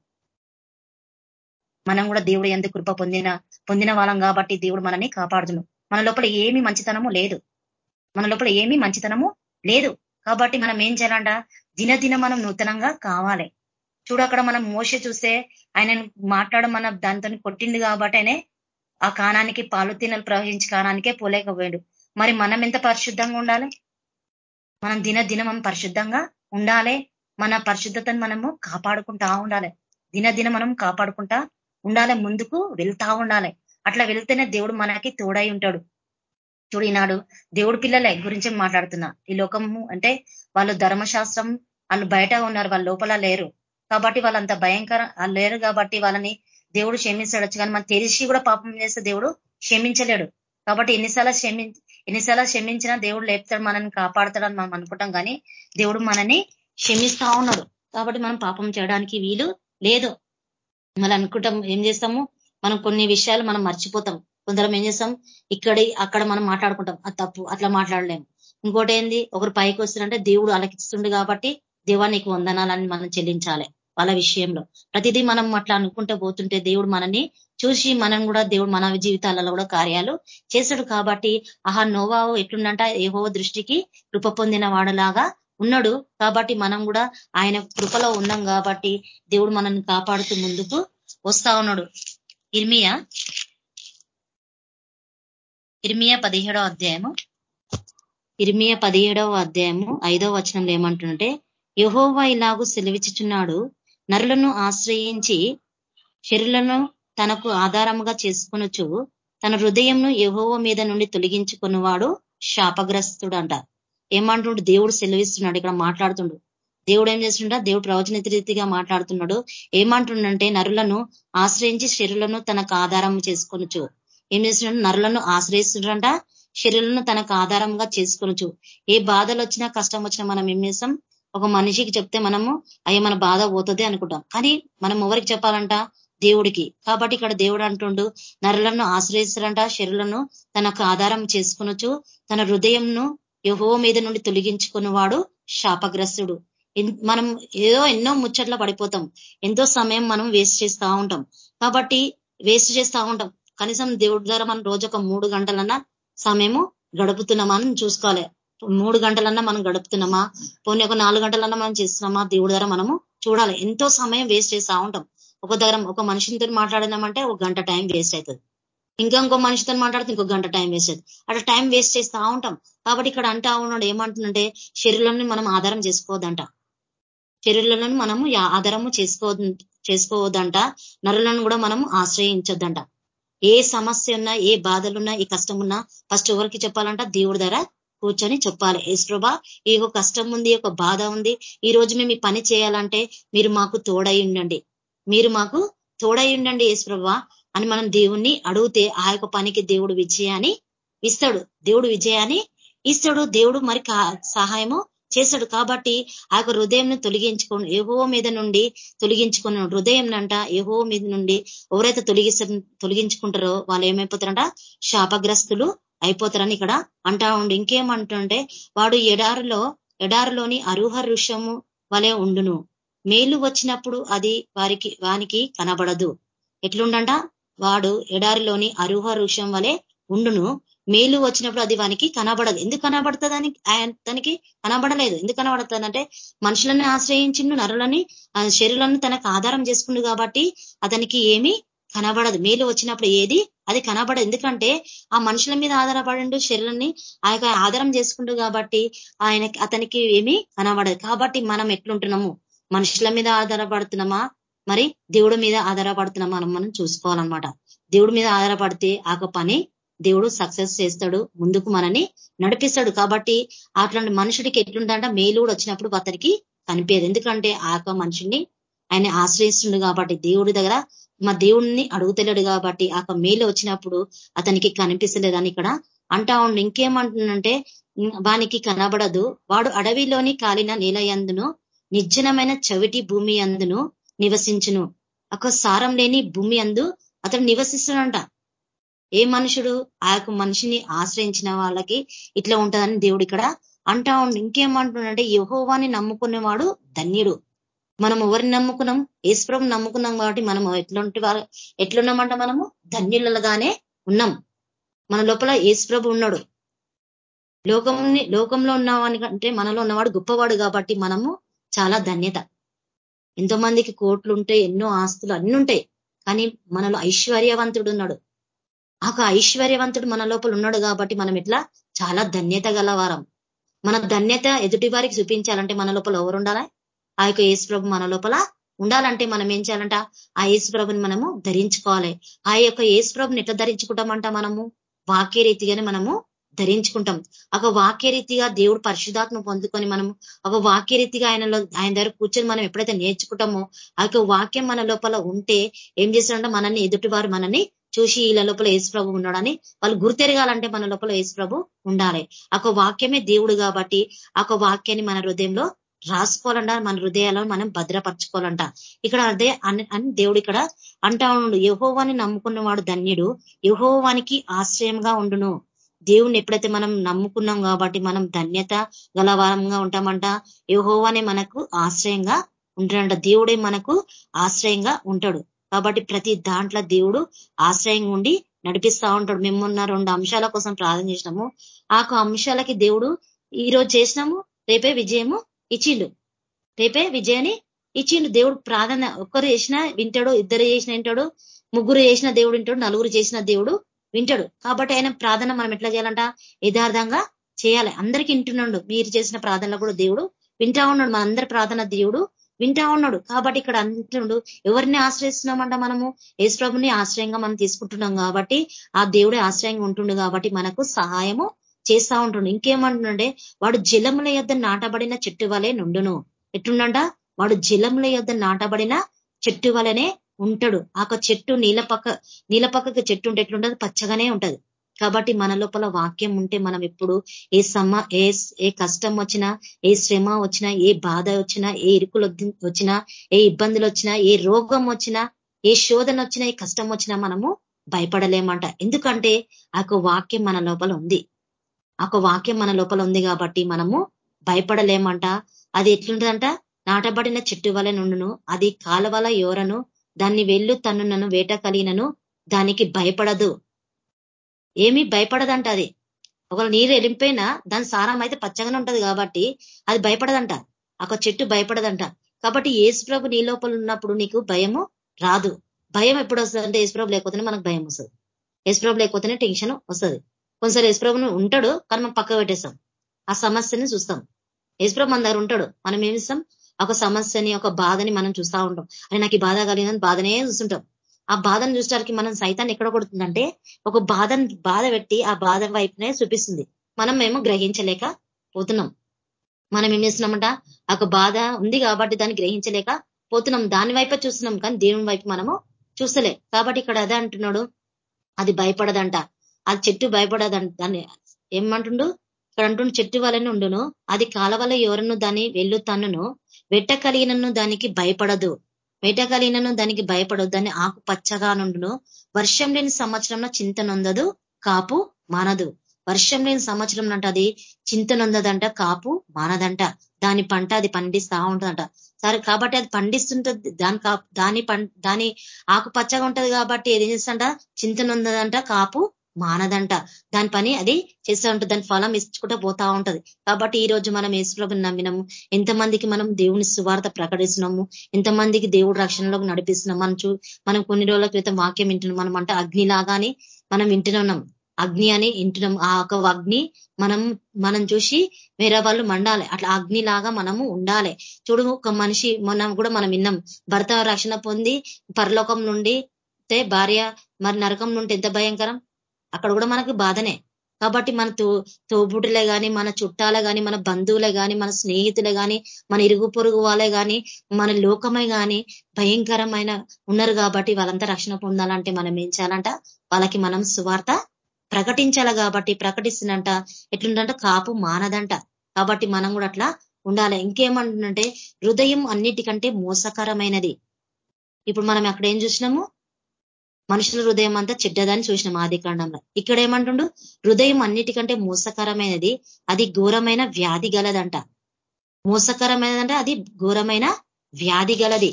మనం కూడా దేవుడు ఎందుకు కృప పొందిన పొందిన వాళ్ళం కాబట్టి దేవుడు మనల్ని కాపాడుతున్నాడు మన లోపల ఏమి మంచితనము లేదు. మన లోపల ఏమి మంచితనము లేదు. కాబట్టి మనం ఏం చేయాలంట? దినదిన మనం నూతనంగా కావాలి. చూడు అక్కడ మనం మోస చూస్తే ఆయన మాట్లాడడం మన దాంతో కొట్టింది కాబట్టి ఆ కాణానికి పాలు తినలు ప్రవహించి కాణానికే పోలేకపోయాడు. మరి మనం ఎంత పరిశుద్ధంగా ఉండాలి? మనం దినదినం పరిశుద్ధంగా ఉండాలి. మన పరిశుద్ధతను మనము కాపాడుకుంటా ఉండాలి. దినదిన మనం కాపాడుకుంటా ఉండాలి ముందుకు వెళ్తా ఉండాలి. అట్లా వెళ్తేనే దేవుడు మనకి తోడై ఉంటాడు. చూడు ఈనాడు దేవుడు పిల్లలే గురించి మాట్లాడుతున్నా. ఈ లోకము అంటే వాళ్ళు ధర్మశాస్త్రం వాళ్ళు బయట ఉన్నారు వాళ్ళ లోపల లేరు. కాబట్టి వాళ్ళంత భయంకర లేరు కాబట్టి వాళ్ళని దేవుడు క్షమించడచ్చు. కానీ మనం తెలిసి కూడా పాపం చేస్తే దేవుడు క్షమించలేడు. కాబట్టి ఎన్నిసార్లు క్షమి ఎన్నిసార్లు క్షమించినా దేవుడు లేపుతాడు మనల్ని కాపాడుతాడని మనం అనుకుంటాం. కానీ దేవుడు మనని క్షమిస్తా ఉన్నాడు. కాబట్టి మనం పాపం చేయడానికి వీలు లేదు. మనం అనుకుంటాం ఏం చేస్తాము? మనం కొన్ని విషయాలు మనం మర్చిపోతాం. కొందరం ఏం చేస్తాం? ఇక్కడ అక్కడ మనం మాట్లాడుకుంటాం. అది తప్పు అట్లా మాట్లాడలేము. ఇంకోటి ఏంది? ఒకరు పైకి వస్తుందంటే దేవుడు అలకిస్తుండు కాబట్టి దేవానికి వందనాలని మనం చెల్లించాలి వాళ్ళ విషయంలో. ప్రతిదీ మనం అట్లా అనుకుంటూ పోతుంటే దేవుడు మనని చూసి మనం కూడా దేవుడు మన జీవితాలలో కూడా కార్యాలు చేశాడు కాబట్టి ఆహా నోవావు ఎట్లుండంట? ఏహో దృష్టికి కృప పొందిన వాడలాగా ఉన్నాడు. కాబట్టి మనం కూడా ఆయన కృపలో ఉన్నాం కాబట్టి దేవుడు మనల్ని కాపాడుతూ ముందుకు వస్తా ఉన్నాడు. ఇర్మియా ఇర్మియా పదిహేడవ అధ్యాయము. ఇర్మియా పదిహేడవ అధ్యాయము ఐదవ వచనంలో ఏమంటుంటే యహోవా ఇలాగు సెలవిచ్చుచున్నాడు. నరులను ఆశ్రయించి శరులను తనకు ఆధారముగా చేసుకొనొచ్చు తన హృదయంను యహోవ మీద నుండి తొలగించుకున్నవాడు శాపగ్రస్తుడంట. ఏమంటుండు దేవుడు సెలవిస్తున్నాడు. ఇక్కడ మాట్లాడుతుండు. దేవుడు ఏం చేస్తుండ? దేవుడు ప్రవచన రీతిగా మాట్లాడుతున్నాడు. ఏమంటుండంటే నరులను ఆశ్రయించి శరీరులను తనకు ఆధారం చేసుకొనొచ్చు ఏం చేస్తున్నాడు? నరులను ఆశ్రయిస్తుండంట శరీరులను తనకు ఆధారంగా చేసుకొనొచ్చు ఏ బాధలు వచ్చినా కష్టం వచ్చినా మనం ఏం చేస్తాం? ఒక మనిషికి చెప్తే మనము అయ్యే మన బాధ పోతుంది అనుకుంటాం. కానీ మనం ఎవరికి చెప్పాలంట? దేవుడికి. కాబట్టి ఇక్కడ దేవుడు అంటుండు నరులను ఆశ్రయిస్తారంట శరీరులను తనకు ఆధారం చేసుకునొచ్చు తన హృదయంను యహో మీద నుండి తొలగించుకున్నవాడు శాపగ్రస్తుడు. మనం ఏదో ఎన్నో ముచ్చట్ల పడిపోతాం. ఎంతో సమయం మనం వేస్ట్ చేస్తూ ఉంటాం. కాబట్టి వేస్ట్ చేస్తూ ఉంటాం. కనీసం దేవుడి ద్వారా మనం రోజు ఒక మూడు గంటలన్నా సమయము గడుపుతున్నామా అని చూసుకోవాలి. మూడు గంటలన్నా మనం గడుపుతున్నామా? పోనీ ఒక నాలుగు గంటలన్నా మనం చేస్తున్నామా? దేవుడి ద్వారా మనము చూడాలి. ఎంతో సమయం వేస్ట్ చేస్తూ ఉంటాం. ఒక దగ్గర ఒక మనిషితో మాట్లాడినామంటే ఒక గంట టైం వేస్ట్ అవుతుంది ఇంకా ఇంకో మనిషితో మాట్లాడితే ఇంకో గంట టైం వేస్ట్ అట్లా టైం వేస్ట్ చేస్తూ ఉంటాం. కాబట్టి ఇక్కడ అంటా ఉన్నాడు ఏమంటుందంటే శరీరాన్ని మనం ఆధారం చేసుకోవద్దంట. శరీరాలను మనము ఆధారము చేసుకో చేసుకోవద్దంట. నరులను కూడా మనం ఆశ్రయించొద్దంట. ఏ సమస్య ఉన్నా ఏ బాధలున్నా ఏ కష్టం ఉన్నా ఫస్ట్ ఎవరికి చెప్పాలంట? దేవుడి ధర కూర్చొని చెప్పాలి. ఏసుప్రభా ఈ ఒక కష్టం ఉంది ఒక బాధ ఉంది. ఈ రోజు మేము ఈ పని చేయాలంటే మీరు మాకు తోడై ఉండండి. మీరు మాకు తోడై ఉండండి ఏసుప్రభా. అని మనం దేవుణ్ణి అడిగితే ఆ యొక్క పనికి దేవుడు విజయాన్ని ఇస్తాడు. దేవుడు విజయాన్ని ఇస్తాడు. దేవుడు మరి సహాయము చేశాడు కాబట్టి ఆ యొక్క హృదయంను తొలగించుకొని ఏహో మీద నుండి తొలగించుకున్న హృదయం అంట ఏహో మీద నుండి ఎవరైతే తొలగిస్త తొలగించుకుంటారో వాళ్ళు ఏమైపోతారంట? శాపగ్రస్తులు అయిపోతారని ఇక్కడ అంటా ఉండి. ఇంకేమంటుంటే వాడు ఎడారిలో ఎడారిలోని అరుహ ఋషము వలె ఉండును. మేలు వచ్చినప్పుడు అది వారికి వానికి కనబడదు. ఎట్లుండంట? వాడు ఎడారిలోని అరుహ వృక్షం వలె ఉండును. మేలు వచ్చినప్పుడు అది వానికి కనబడదు. ఎందుకు కనబడుతుంది తనకి కనబడలేదు. ఎందుకు కనబడుతుందంటే మనుషులని ఆశ్రయించిండు నరులని శరీరాలను తనకు ఆధారం చేసుకుండు కాబట్టి అతనికి ఏమి కనబడదు. మేలు వచ్చినప్పుడు ఏది? అది కనబడదు. ఎందుకంటే ఆ మనుషుల మీద ఆధారపడిండు శరీరాన్ని ఆ ఆధారం చేసుకుండు కాబట్టి ఆయన అతనికి ఏమి కనబడదు. కాబట్టి మనం ఎట్లుంటున్నాము? మనుషుల మీద ఆధారపడుతున్నామా? మరి దేవుడి మీద ఆధారపడుతున్నాం మనం మనం చూసుకోవాలన్నమాట. దేవుడి మీద ఆధారపడితే ఆ పని దేవుడు సక్సెస్ చేస్తాడు ముందుకు మనని నడిపిస్తాడు. కాబట్టి అట్లాంటి మనుషుడికి ఎట్లుందంట? మేలు కూడా వచ్చినప్పుడు అతనికి కనిపించదు ఎందుకంటే ఆ మనుషుడిని ఆయన ఆశ్రయిస్తుండు కాబట్టి దేవుడి దగ్గర మా దేవుడిని అడుగుతలేడు కాబట్టి ఆ మేలు వచ్చినప్పుడు అతనికి కనిపిస్తలేదని ఇక్కడ అంటా ఉండు. ఇంకేమంటుందంటే వానికి కనబడదు. వాడు అడవిలోని కాలిన నీలయందును నిర్జనమైన చవిటి భూమి అందును నివసించును. ఒక సారం లేని భూమి అందు అతడు నివసిస్తున్నంట ఏ మనుషుడు ఆ యొక్క మనిషిని ఆశ్రయించిన వాళ్ళకి ఇట్లా ఉంటుందని దేవుడు ఇక్కడ అంటా ఉండు. ఇంకేమంటున్నాడంటే యహోవాని నమ్ముకునేవాడు ధన్యుడు. మనం ఎవరిని నమ్ముకున్నాం? ఈశ్వరం నమ్ముకున్నాం కాబట్టి మనం ఎట్లాంటి వారు ఎట్లున్నామంట మనము? ధన్యులగానే ఉన్నాం. మన లోపల ఏసుప్రభు ఉన్నాడు. లోకంని లోకంలో ఉన్నవాని కంటే మనలో ఉన్నవాడు గొప్పవాడు కాబట్టి మనము చాలా ధన్యత. ఎంతో మందికి కోట్లు ఉంటాయి ఎన్నో ఆస్తులు అన్ని ఉంటాయి కానీ మనలో ఐశ్వర్యవంతుడు ఉన్నాడు ఆ ఐశ్వర్యవంతుడు మన లోపల ఉన్నాడు కాబట్టి మనం ఇట్లా చాలా ధన్యత గలవారం. మన ధన్యత ఎదుటి వారికి చూపించాలంటే మన లోపల ఎవరు ఉండాలా ఆ యొక్క యేసుప్రభు మన లోపల ఉండాలంటే మనం ఏం చేయాలంట? ఆ యేసుప్రభుని మనము ధరించుకోవాలి. ఆ యొక్క యేసుప్రభుని ఎట్లా ధరించుకుంటామంట మనము? వాక్య రీతిగానే మనము ధరించుకుంటాం. ఒక వాక్యరీతిగా దేవుడు పరిశుధాత్మ పొందుకొని మనము ఒక వాక్యరీతిగా ఆయనలో ఆయన దగ్గర కూర్చొని మనం ఎప్పుడైతే నేర్చుకుంటామో ఆ వాక్యం మన లోపల ఉంటే ఏం చేస్తారంటే మనల్ని ఎదుటి వారు మనల్ని చూసి వీళ్ళ లోపల యేసు ప్రభు ఉన్నాడని వాళ్ళు గుర్తెరగాలంటే మన లోపల యేసు ప్రభు ఉండాలి ఒక వాక్యమే దేవుడు కాబట్టి ఆ వాక్యాన్ని మన హృదయంలో రాసుకోవాలంట మన హృదయాలను మనం భద్రపరచుకోవాలంట. ఇక్కడ అదే అని దేవుడు ఇక్కడ అంటా ఉండు యహోవాని నమ్ముకున్నవాడు ధన్యుడు. యహోవానికి ఆశ్రయంగా ఉండును. దేవుణ్ణి ఎప్పుడైతే మనం నమ్ముకున్నాం కాబట్టి మనం ధన్యత గలవారంగా ఉంటామంట యహోవానే మనకు ఆశ్రయంగా ఉంటాడంట దేవుడే మనకు ఆశ్రయంగా ఉంటాడు. కాబట్టి ప్రతి దాంట్లో దేవుడు ఆశ్రయంగా ఉండి నడిపిస్తా ఉంటాడు. మేమున్న రెండు అంశాల కోసం ప్రార్థన చేసినాము. ఆ అంశాలకి దేవుడు ఈ రోజు చేసినాము రేపే విజయము ఇచ్చిండు. రేపే విజయాన్ని ఇచ్చిండు. దేవుడు ప్రార్థన ఒక్కరు చేసినా వింటాడు ఇద్దరు చేసిన వింటాడు ముగ్గురు చేసిన దేవుడు వింటాడు నలుగురు చేసిన దేవుడు వింటాడు. కాబట్టి ఆయన ప్రార్థన మనం ఎట్లా చేయాలంట? యథార్థంగా చేయాలి. అందరికీ వింటున్నాడు. మీరు చేసిన ప్రార్థనలో కూడా దేవుడు వింటా ఉన్నాడు. మన అందరి ప్రార్థన దేవుడు వింటా ఉన్నాడు. కాబట్టి ఇక్కడ అంటుండు ఎవరిని ఆశ్రయిస్తున్నామంట మనము? యేసుప్రభుని ఆశ్రయంగా మనం తీసుకుంటున్నాం కాబట్టి ఆ దేవుడే ఆశ్రయంగా ఉంటుండు కాబట్టి మనకు సహాయము చేస్తా ఉంటుండు. ఇంకేమంటుండే వాడు జలముల యొద్ నాటబడిన చెట్టు వలె నుండును. ఎట్టుండంట వాడు జలముల యొద్ నాటబడిన చెట్టు వలనే ఉంటాడు. ఆ చెట్టు నీళ్ళ పక్క చెట్టు ఉంటే ఎట్లుంటది? పచ్చగానే ఉంటది. కాబట్టి మన లోపల వాక్యం ఉంటే మనం ఎప్పుడు ఏ సమ ఏ ఏ కష్టం వచ్చినా ఏ శ్రమ వచ్చినా ఏ బాధ వచ్చినా ఏ ఇరుకులు వచ్చినా ఏ ఇబ్బందులు వచ్చినా ఏ రోగం వచ్చినా ఏ శోధన వచ్చినా ఏ కష్టం వచ్చినా మనము భయపడలేమంట. ఎందుకంటే ఆ వాక్యం మన లోపల ఉంది. ఆ వాక్యం మన లోపల ఉంది కాబట్టి మనము భయపడలేమంట. అది ఎట్లుంటుందంట? నాటబడిన చెట్టు వలె నుండును. అది కాలవల యోరను దాన్ని వెళ్ళు తన్నునను వేట కలిగినను దానికి భయపడదు. ఏమీ భయపడదంట అది. ఒకవేళ నీరు ఎలింపైనా దాని సారం అయితే పచ్చగానే ఉంటది కాబట్టి అది భయపడదంట. ఒక చెట్టు భయపడదంట. కాబట్టి ఏసుప్రభు నీ లోపల ఉన్నప్పుడు నీకు భయము రాదు. భయం ఎప్పుడు వస్తుంది అంటే ఏసుప్రభు లేకపోతేనే మనకు భయం వస్తుంది. ఏసుప్రభు లేకపోతేనే టెన్షన్ వస్తుంది. కొంచెంసారి ఏసుప్రభును ఉంటాడు కానీ మనం పక్క పెట్టేస్తాం. ఆ సమస్యని చూస్తాం. ఏసుప్రభు మన దగ్గర ఉంటాడు. మనం ఏమిస్తాం ఒక సమస్యని ఒక బాధని మనం చూస్తూ ఉంటాం. అని నాకు ఈ బాధ కలిగిందని బాధనే చూస్తుంటాం. ఆ బాధను చూసడానికి మనం సైతాన్ని ఎక్కడ కొడుతుందంటే ఒక బాధను బాధ పెట్టి ఆ బాధ వైపునే చూపిస్తుంది. మనం మేము గ్రహించలేక పోతున్నాం. మనం ఏం చేస్తున్నామంట? ఒక బాధ ఉంది కాబట్టి దాన్ని గ్రహించలేక పోతున్నాం. దాని వైపే చూస్తున్నాం కానీ దేవుని వైపు మనము చూస్తలే. కాబట్టి ఇక్కడ అదే అంటున్నాడు. అది భయపడదంట. అది చెట్టు భయపడదంట. దాన్ని ఏమంటుండు? ఇక్కడ అంటుండు చెట్టు వలన ఉండును. అది కాల వల్ల ఎవరను దాన్ని వెళ్ళు తన్నును వెట్ట కలిగినను దానికి భయపడదు. వెట కలిగినను దానికి భయపడదు. దాన్ని ఆకు పచ్చగా నుండును. వర్షం లేని సంవత్సరంలో చింత నొందదు. కాపు మానదు. వర్షం లేని సంవత్సరం అంట అది చింత నొందదంట కాపు మానదంట. దాని పంట అది పండిస్తా ఉంటుందంట. సరే కాబట్టి అది పండిస్తుంటది దాని దాని దాని ఆకు పచ్చగా ఉంటది కాబట్టి ఏది చేస్తా చింత నొందదంట కాపు మానదంట. దాని పని అది చేస్తూ ఉంటుంది. దాని ఫలం ఇచ్చుకుంటూ పోతా ఉంటది. కాబట్టి ఈ రోజు మనం యేసుప్రభుని నమ్మినాము. ఎంతమందికి మనం దేవుని సువార్త ప్రకటిస్తున్నాము? ఎంతమందికి దేవుడు రక్షణలోకి నడిపిస్తున్నాం మనం చూ మనం కొన్ని రోజుల క్రితం వాక్యం వింటున్నాం. మనం అంటే అగ్నిలాగానే మనం వింటున్నాం. అగ్ని అని వింటున్నాం. ఆ ఒక అగ్ని మనం మనం చూసి వేరే వాళ్ళు మండాలి. అట్లా అగ్ని లాగా మనము ఉండాలి. చూడు ఒక మనిషి మనం కూడా మనం విన్నాం. భర్త రక్షణ పొంది పరలోకం నుండి భార్య మరి నరకం నుండి ఎంత భయంకరం? అక్కడ కూడా మనకు బాధనే. కాబట్టి మన తో తోబుట్టులే కానీ మన చుట్టాలే కానీ మన బంధువులే కానీ మన స్నేహితులే కానీ మన ఇరుగు పొరుగు వాళ్ళే కానీ మన లోకమే కానీ భయంకరమైన ఉన్నారు కాబట్టి వాళ్ళంతా రక్షణ పొందాలంటే మనం ఏం చేయాలంట? వాళ్ళకి మనం సువార్త ప్రకటించాలి కాబట్టి ప్రకటిస్తున్నంట ఎట్లుందంట? కాపు మానదంట. కాబట్టి మనం కూడా అట్లా ఉండాలి. ఇంకేమంటుందంటే హృదయం అన్నిటికంటే మోసకరమైనది. ఇప్పుడు మనం అక్కడ ఏం చూసినాము? మనుషుల హృదయం అంతా చెడ్డదని చూసినాం ఆది కాండంలో. ఇక్కడ ఏమంటుండు హృదయం అన్నిటికంటే మోసకరమైనది అది ఘోరమైన వ్యాధి గలదంట. మోసకరమైనదంటే అది ఘోరమైన వ్యాధి గలది.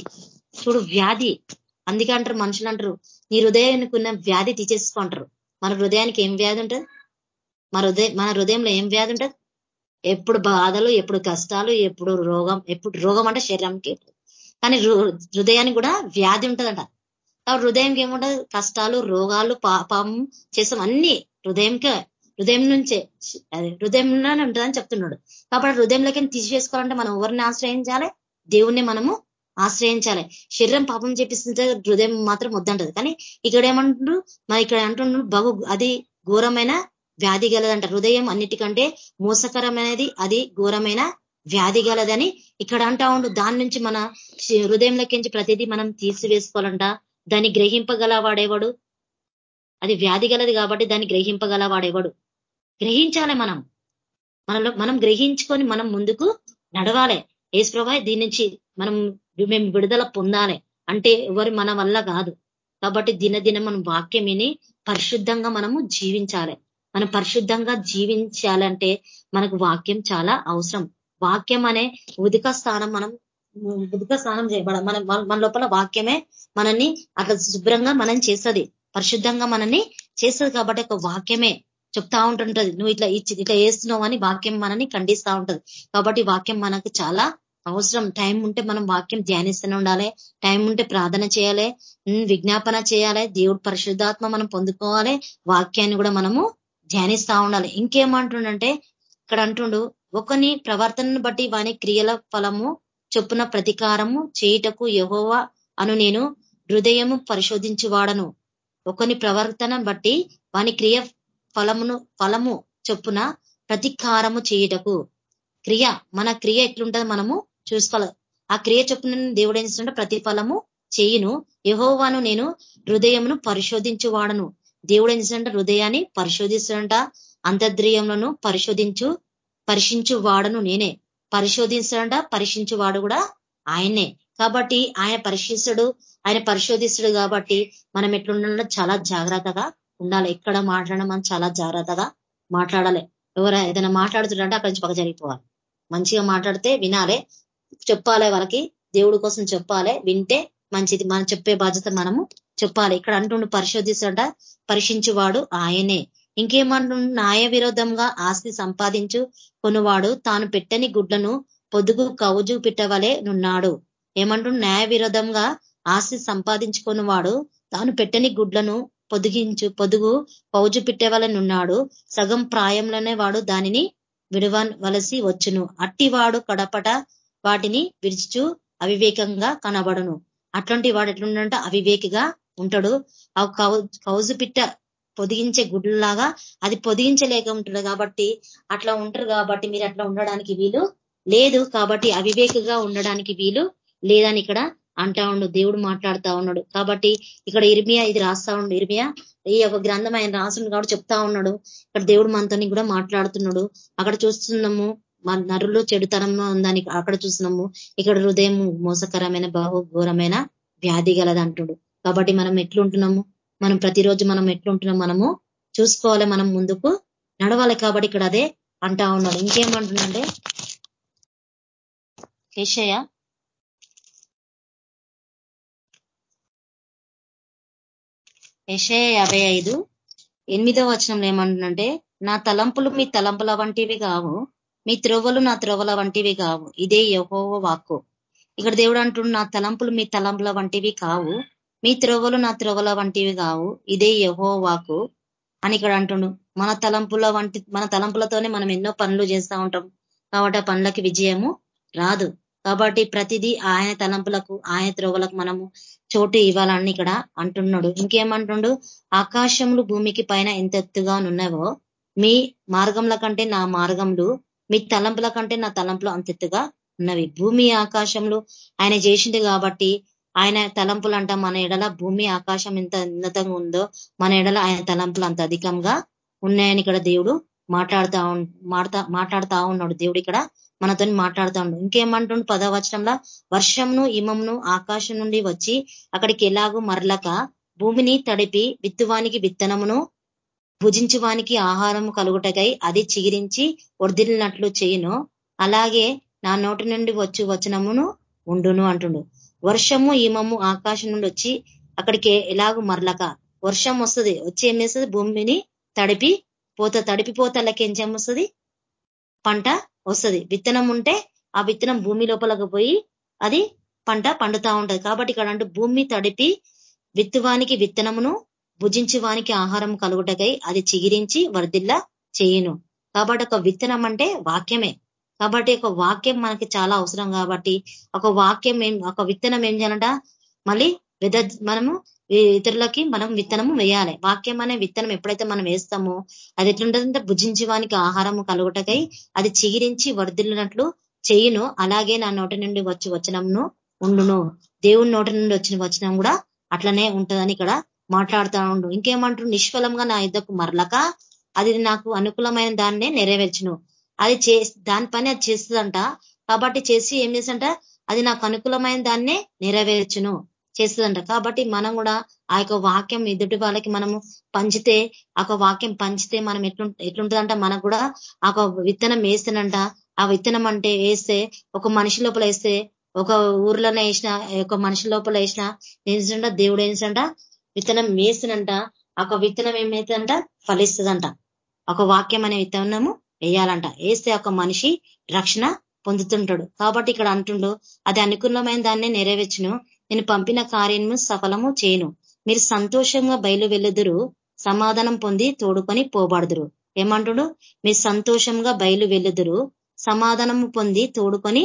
చూడు వ్యాధి. అందుకే అంటారు మనుషులు అంటారు నీ హృదయానికి ఉన్న వ్యాధి తీసేసుకుంటారు మన హృదయానికి ఏం వ్యాధి ఉంటుంది? మన హృదయం మన హృదయంలో ఏం వ్యాధి ఉంటుంది? ఎప్పుడు బాధలు ఎప్పుడు కష్టాలు ఎప్పుడు రోగం ఎప్పుడు రోగం అంటే శరీరంకి. కానీ హృదయానికి కూడా వ్యాధి ఉంటుందంట. హృదయంకి ఏముండదు కష్టాలు రోగాలు పాపం చేసాం అన్ని హృదయంకే హృదయం నుంచే. అది హృదయంలోనే ఉంటుందని చెప్తున్నాడు. కాబట్టి హృదయంలోకి తీసివేసుకోవాలంటే మనం ఎవరిని ఆశ్రయించాలి? దేవుణ్ణి మనము ఆశ్రయించాలి. శరీరం పాపం చేపిస్తుంటే హృదయం మాత్రం వద్దంటది. కానీ ఇక్కడ ఏమంటుండ్రు మరి ఇక్కడ అంటుండ్రు బహు అది ఘోరమైన వ్యాధి గలదంట. హృదయం అన్నిటికంటే మోసకరమైనది అది ఘోరమైన వ్యాధి గలదని ఇక్కడ అంటా ఉండు. దాని నుంచి మన హృదయంలోకి ప్రతిదీ మనం తీసివేసుకోవాలంట. దాన్ని గ్రహింపగల వాడేవాడు అది వ్యాధి గలది కాబట్టి దాన్ని గ్రహింపగల వాడేవాడు గ్రహించాలి మనం. మనలో మనం గ్రహించుకొని మనం ముందుకు నడవాలి. ఏసు దీని నుంచి మనం మేము విడుదల పొందాలి. అంటే ఎవరు మన వల్ల కాదు. కాబట్టి దినదినం మనం వాక్యం విని పరిశుద్ధంగా మనము జీవించాలి. మనం పరిశుద్ధంగా జీవించాలంటే మనకు వాక్యం చాలా అవసరం. వాక్యం అనే ఉదిక స్థానం మనం బుద్ధిగా స్నానం చేయబడ మన మన లోపల వాక్యమే మనల్ని అట్లా శుభ్రంగా మనం చేస్తుంది. పరిశుద్ధంగా మనల్ని చేస్తుంది కాబట్టి ఒక వాక్యమే చెప్తా ఉంటుంటది. నువ్వు ఇట్లా ఇట్లా వేస్తున్నావు అని వాక్యం మనని ఖండిస్తూ ఉంటది. కాబట్టి వాక్యం మనకు చాలా అవసరం. టైం ఉంటే మనం వాక్యం ధ్యానిస్తూనే ఉండాలి. టైం ఉంటే ప్రార్థన చేయాలి. విజ్ఞాపన చేయాలి. దేవుడు పరిశుద్ధాత్మ మనం పొందుకోవాలి. వాక్యాన్ని కూడా మనము ధ్యానిస్తా ఉండాలి. ఇంకేమంటుండంటే ఇక్కడ అంటుండు ఒకని ప్రవర్తనను బట్టి వాని క్రియల ఫలము చొప్పున ప్రతీకారము చేయుటకు యహోవ అను నేను హృదయము పరిశోధించువాడను. ఒకని ప్రవర్తన బట్టి వాని క్రియ ఫలమును ఫలము చొప్పున ప్రతికారము చేయుటకు. క్రియ మన క్రియ ఎట్లుంటది మనము చూసుకోవాలి. ఆ క్రియ చొప్పున దేవుడు ఏంటంటే ప్రతిఫలము చేయును. యహోవాను నేను హృదయమును పరిశోధించువాడను. దేవుడు ఏంటంటే హృదయాన్ని పరిశోధిస్తుంట అంతర్ద్రియంలో పరిశోధించు పరిశించు వాడను నేనే. పరిశోధించడంట పరీక్షించేవాడు కూడా ఆయనే. కాబట్టి ఆయన పరిశీలిస్తుడు ఆయన పరిశోధిస్తుడు కాబట్టి మనం ఎట్లుండాలో చాలా జాగ్రత్తగా ఉండాలి. ఎక్కడ మాట్లాడడం మనం చాలా జాగ్రత్తగా మాట్లాడాలి. ఎవరు ఏదైనా మాట్లాడుతుంటే అక్కడి నుంచి పక్క జరిగిపోవాలి. మంచిగా మాట్లాడితే వినాలే. చెప్పాలి వాళ్ళకి. దేవుడి కోసం చెప్పాలి. వింటే మంచిది. మనం చెప్పే బాధ్యత మనము చెప్పాలి. ఇక్కడ అంటుండు పరిశోధిస్తుంట పరీక్షించేవాడు ఆయనే. ఇంకేమన్నా న్యాయ విరోధంగా ఆస్తి సంపాదించు కొనువాడు తాను పెట్టని గుడ్లను పొదుగు కవుజు పెట్టవలే నున్నాడు. ఏమంటు న్యాయ విరోధంగా ఆస్తి సంపాదించుకున్నవాడు తాను పెట్టని గుడ్లను పొదిగించు పొదుగు పౌజు పెట్టేవలనున్నాడు సగం ప్రాయంలోనే వాడు దానిని విడవలసి వచ్చును. అట్టివాడు కడపట వాటిని విడిచు అవివేకంగా కనబడును. అట్లాంటి వాడు ఎట్లుండంటే అవివేకిగా ఉంటాడు. ఆ కౌజు పిట్ట పొదిగించే గుడ్లలాగా అది పొదిగించలేక ఉంటుంది కాబట్టి అట్లా ఉంటారు కాబట్టి మీరు అట్లా ఉండడానికి వీలు లేదు కాబట్టి అవివేకగా ఉండడానికి వీలు లేదని ఇక్కడ అంటా ఉండు దేవుడు మాట్లాడుతా ఉన్నాడు. కాబట్టి ఇక్కడ ఇర్మియా ఇది రాస్తా ఉండు ఇర్మియా ఈ యొక్క గ్రంథం ఆయన రాసుడు కాబట్టి చెప్తా ఉన్నాడు. ఇక్కడ దేవుడు మనతోని కూడా మాట్లాడుతున్నాడు. అక్కడ చూస్తున్నాము మన నరులు చెడుతనంలో ఉందని అక్కడ చూస్తున్నాము. ఇక్కడ హృదయం మోసకరమైన బహు ఘోరమైన వ్యాధి గలదంటుడు. కాబట్టి మనం ఎట్లుంటున్నాము? మనం ప్రతిరోజు మనం ఎట్లుంటున్నాం మనము చూసుకోవాలి మనం ముందుకు. నడవాలి కాబట్టి ఇక్కడ అదే అంటా ఉన్నాడు. ఇంకేమంటుందంటే కేశయ్య యషయ యాభై ఐదు. ఎనిమిదో వచనంలో ఏమంటుందంటే నా తలంపులు మీ తలంపుల వంటివి కావు. మీ త్రోవలు నా త్రోవల వంటివి కావు. ఇదే యహోవ వాక్కు. ఇక్కడ దేవుడు అంటుండు నా తలంపులు మీ తలంపుల వంటివి కావు. మీ త్రొవ్వలు నా త్రొవ్వల వంటివి కావు. ఇదే యహో వాకు అని ఇక్కడ అంటుండు. మన తలంపుల వంటి మన తలంపులతోనే మనం ఎన్నో పనులు చేస్తూ ఉంటాం. కాబట్టి ఆ పనులకి విజయము రాదు. కాబట్టి ప్రతిదీ ఆయన తలంపులకు ఆయన త్రోవలకు మనము చోటు ఇవ్వాలని ఇక్కడ అంటున్నాడు. ఇంకేమంటుండు? ఆకాశములు భూమికి పైన ఎంత ఎత్తుగా ఉన్నావో మీ మార్గంల కంటే నా మార్గంలు మీ తలంపుల కంటే నా తలంపులు అంత ఎత్తుగా ఉన్నవి. భూమి ఆకాశంలో ఆయన చేసింది కాబట్టి ఆయన తలంపులు అంట మన ఎడల భూమి ఆకాశం ఎంత ఉన్నతంగా ఉందో మన ఎడల ఆయన తలంపులు అంత అధికంగా ఉన్నాయని ఇక్కడ దేవుడు మాట్లాడుతా మాట్లాడుతా ఉన్నాడు. దేవుడు ఇక్కడ మనతో మాట్లాడుతూ ఉన్నాడు. ఇంకేమంటుండు పదవచనంలో వర్షంను హిమంను ఆకాశం నుండి వచ్చి అక్కడికి ఎలాగూ మరలక భూమిని తడిపి విత్తువానికి విత్తనమును భుజించువానికి ఆహారము కలుగుటకై అది చిగిరించి వర్దిలినట్లు చేయును. అలాగే నా నోటి నుండి వచ్చి వచనమును ఉండును అంటుండు. వర్షము ఈమము ఆకాశం నుండి వచ్చి అక్కడికి ఎలాగో మరలక వర్షం వస్తుంది వచ్చి ఏం చేస్తుంది? భూమిని తడిపి పోత తడిపిపోతలకి ఏం వస్తుంది? పంట వస్తుంది. విత్తనం ఉంటే ఆ విత్తనం భూమి లోపలకు పోయి అది పంట పండుతా ఉంటది. కాబట్టి ఇక్కడ అంటే భూమి తడిపి విత్తువానికి విత్తనమును భుజించువానికి ఆహారం కలుగుటకై అది చిగిరించి వర్ధిల్లా చేయును. కాబట్టి ఒక విత్తనం అంటే వాక్యమే. కాబట్టి ఒక వాక్యం మనకి చాలా అవసరం కాబట్టి ఒక వాక్యం ఏం ఒక విత్తనం ఏం చేయాలంట? మళ్ళీ విధ మనము ఇతరులకి మనం విత్తనము వేయాలి. వాక్యం అనే విత్తనం ఎప్పుడైతే మనం వేస్తామో అది ఎట్లుంటుందంటే భుజించడానికి ఆహారము కలుగుటకై అది చిగిరించి వర్ధిల్లినట్లు చేయును. అలాగే నా నోటి నుండి వచ్చి వచనంను ఉండును. దేవుని నోటి నుండి వచ్చిన వచనం కూడా అట్లనే ఉంటుందని ఇక్కడ మాట్లాడుతూ ఉండు. ఇంకేమంటారు? నిష్ఫలంగా నా యుద్ధకు మరలక అది నాకు అనుకూలమైన దాన్నే నెరవేర్చును. అది చే దాని పని అది చేస్తుందంట. కాబట్టి చేసి ఏం చేసంట అది నాకు అనుకూలమైన దాన్నే నెరవేర్చును చేస్తుందంట. కాబట్టి మనం కూడా ఆ యొక్క వాక్యం ఎదుటి వాళ్ళకి మనము పంచితే ఆ వాక్యం పంచితే మనం ఎట్లు ఎట్లుంటుందంట? మనకు కూడా ఆ విత్తనం వేస్తేనంట. ఆ విత్తనం అంటే వేస్తే ఒక మనిషి లోపల వేస్తే ఒక ఊర్లోనే వేసిన ఒక మనిషి లోపల వేసిన ఏంటంట దేవుడు ఏంటంట విత్తనం వేసినంట ఒక విత్తనం ఏమైతుందంట ఫలిస్తుందంట. ఒక వాక్యం అనే విత్తనము వేయాలంట. వేస్తే ఒక మనిషి రక్షణ పొందుతుంటాడు. కాబట్టి ఇక్కడ అంటుండు అది అనుకూలమైన దాన్ని నెరవేర్చును. నేను పంపిన కార్యము సఫలము చేయను. మీరు సంతోషంగా బయలు వెళ్ళుదురు సమాధానం పొంది తోడుకొని పోబడుదురు. ఏమంటుడు? మీరు సంతోషంగా బయలు వెళ్ళుదురు సమాధానము పొంది తోడుకొని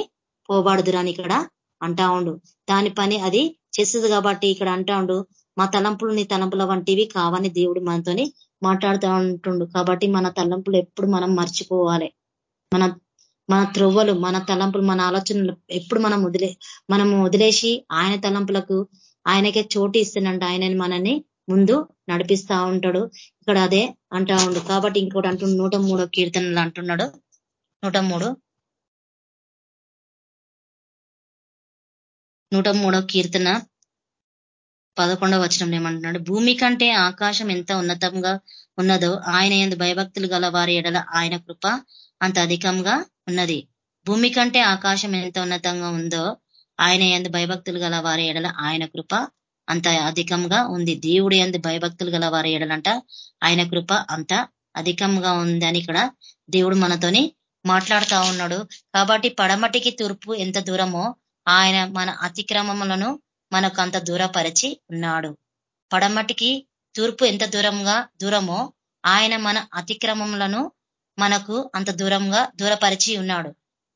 పోబడుదురు అని ఇక్కడ అంటా ఉండు. దాని పని అది చేస్తుంది కాబట్టి ఇక్కడ అంటా ఉండు మా తలంపులు నీ తలంపుల వంటివి కావని దేవుడు మనతోని మాట్లాడుతూ ఉంటుండు కాబట్టి మన తలంపులు ఎప్పుడు మనం మర్చిపోవాలి. మన మన త్రొవ్వలు మన తలంపులు మన ఆలోచనలు ఎప్పుడు మనం వదిలే మనము వదిలేసి ఆయన తలంపులకు ఆయనకే చోటు ఇస్తున్నంట ఆయనని మనని ముందు నడిపిస్తా ఉంటాడు. ఇక్కడ అదే అంటా ఉండు. కాబట్టి ఇంకోటి అంటు నూట మూడో కీర్తనలు అంటున్నాడు. నూట మూడు. నూట మూడో కీర్తన. పదకొండవ వచనం ఏమంటున్నాడు? భూమి కంటే ఆకాశం ఎంత ఉన్నతంగా ఉన్నదో ఆయన ఎందు భయభక్తులు గల వారి ఎడల ఆయన కృప అంత అధికంగా ఉన్నది. భూమి కంటే ఆకాశం ఎంత ఉన్నతంగా ఉందో ఆయన ఎందు భయభక్తులు గల వారి ఎడల ఆయన కృప అంత అధికంగా ఉంది. దేవుడు ఎందు భయభక్తులు గల వారి ఎడలంట ఆయన కృప అంత అధికంగా ఉందని ఇక్కడ దేవుడు మనతోని మాట్లాడుతా ఉన్నాడు. కాబట్టి పడమటికి తూర్పు ఎంత దూరమో ఆయన మన అతిక్రమములను మనకు అంత దూరపరిచి ఉన్నాడు. పడమటికి తూర్పు ఎంత దూరంగా దూరమో ఆయన మన అతిక్రమములను మనకు అంత దూరంగా దూరపరిచి ఉన్నాడు.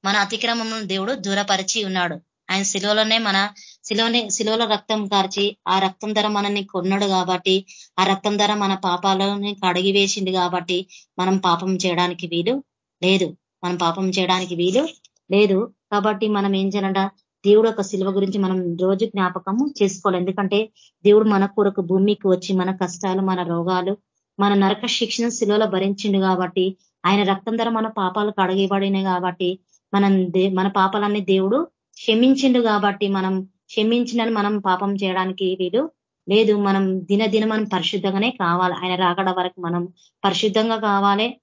మన అతిక్రమములను దేవుడు దూరపరిచి ఉన్నాడు. ఆయన శిలువలోనే మన శిలోని శిలువలో రక్తం కార్చి ఆ రక్తం ధర మనల్ని కొన్నాడు కాబట్టి ఆ రక్తం ధర మన పాపాలని కడిగి వేసింది కాబట్టి మనం పాపం చేయడానికి వీలు లేదు. మనం పాపం చేయడానికి వీలు లేదు. కాబట్టి మనం ఏం చేయాలంట? దేవుడు ఒక శిలువ గురించి మనం రోజు జ్ఞాపకము చేసుకోవాలి. ఎందుకంటే దేవుడు మన కొరకు భూమికి వచ్చి మన కష్టాలు మన రోగాలు మన నరక శిక్షణ శిలువలో భరించిండు కాబట్టి ఆయన రక్తం ధర మన పాపాలు కడగబడినాయి కాబట్టి మనం మన పాపాలన్నీ దేవుడు క్షమించిండు కాబట్టి మనం క్షమించినని మనం పాపం చేయడానికి వీడు లేదు. మనం దినదిన మనం పరిశుద్ధంగానే కావాలి. ఆయన రాకడ వరకు మనం పరిశుద్ధంగా కావాలి.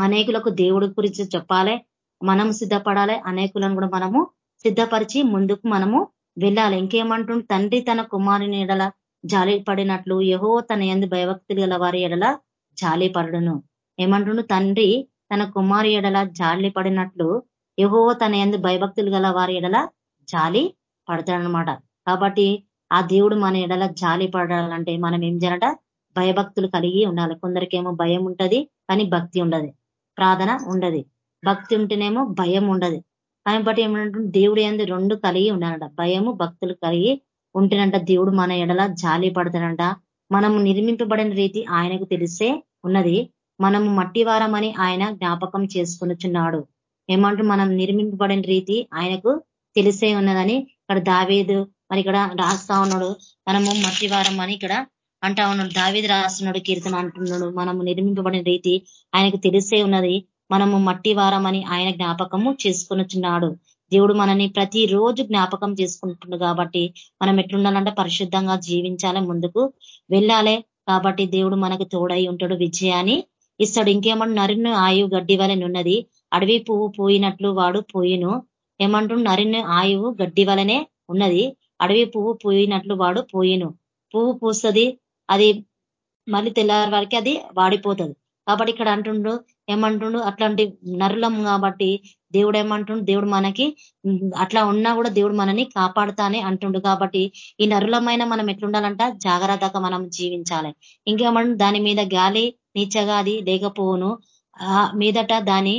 అనేకులకు దేవుడి గురించి చెప్పాలి. మనం సిద్ధపడాలి. అనేకులను కూడా మనము సిద్ధపరిచి ముందుకు మనము వెళ్ళాలి. ఇంకేమంటుంది తండ్రి తన కుమారుని ఎడల జాలి పడినట్లు యహో తన ఎందు భయభక్తులు గల వారి ఎడల జాలి పడును. ఏమంటుండు? తండ్రి తన కుమారి ఎడల జాలి పడినట్లు యహో తన ఎందు భయభక్తులు గల వారి ఎడల జాలి పడతాడనమాట కాబట్టి ఆ దేవుడు మన ఎడల జాలి పడాలంటే మనం ఏం చేయాలంట? భయభక్తులు కలిగి ఉండాలి. కొందరికేమో భయం ఉంటది కానీ భక్తి ఉండదు. ప్రార్థన ఉండదు. భక్తి ఉంటేనేమో భయం ఉండదు. కానీ బట్టి ఏమంటుంటే దేవుడు ఏంది రెండు కలిగి ఉండాలంట భయము భక్తులు కలిగి ఉంటేనంట దేవుడు మన ఎడల జాలి పడతాడంట. మనము నిర్మింపబడిన రీతి ఆయనకు తెలిసే ఉన్నది. మనము మట్టి వారమని ఆయన జ్ఞాపకం చేసుకునిచున్నాడు. ఏమంటూ? మనం నిర్మింపబడిన రీతి ఆయనకు తెలిసే ఉన్నదని ఇక్కడ దావేదు మరి ఇక్కడ రాస్తా ఉన్నాడు. మనము మట్టి వారం అని ఇక్కడ అంటా ఉన్నాడు. దావేది రాస్తున్నాడు కీర్తన అంటున్నాడు. మనము నిర్మింపబడిన రీతి ఆయనకు తెలిసే ఉన్నది. మనము మట్టి వారమని ఆయన జ్ఞాపకము చేసుకునిచున్నాడు. దేవుడు మనని ప్రతి రోజు జ్ఞాపకం చేసుకుంటున్నాడు కాబట్టి మనం ఎట్లుండాలంటే పరిశుద్ధంగా జీవించాలి ముందుకు వెళ్ళాలి కాబట్టి దేవుడు మనకు తోడై ఉంటాడు విజయాన్ని ఇస్తాడు. ఇంకేమన్నా నరిను ఆయువు గడ్డి వలె ఉన్నది అడవి పువ్వు పోయినట్లు వాడు పోయిను. ఏమంటు నరిన్ను ఆయువు గడ్డి వలనే ఉన్నది అడవి పువ్వు పోయినట్లు వాడు పోయిను. పువ్వు పూస్తుంది అది మళ్ళీ తెల్లారి వరకు అది వాడిపోతుంది. కాబట్టి ఇక్కడ అంటుండ్రు ఏమంటుండు? అట్లాంటి నరులం కాబట్టి దేవుడు ఏమంటుండు? దేవుడు మనకి అట్లా ఉన్నా కూడా దేవుడు మనని కాపాడుతానే అంటుండు కాబట్టి ఈ నరులమైన మనం ఎట్లుండాలంట? జాగ్రత్తగా మనం జీవించాలి. ఇంకేమంటు దాని మీద గాలి నీచగా అది లేకపోవును. ఆ మీదట దాని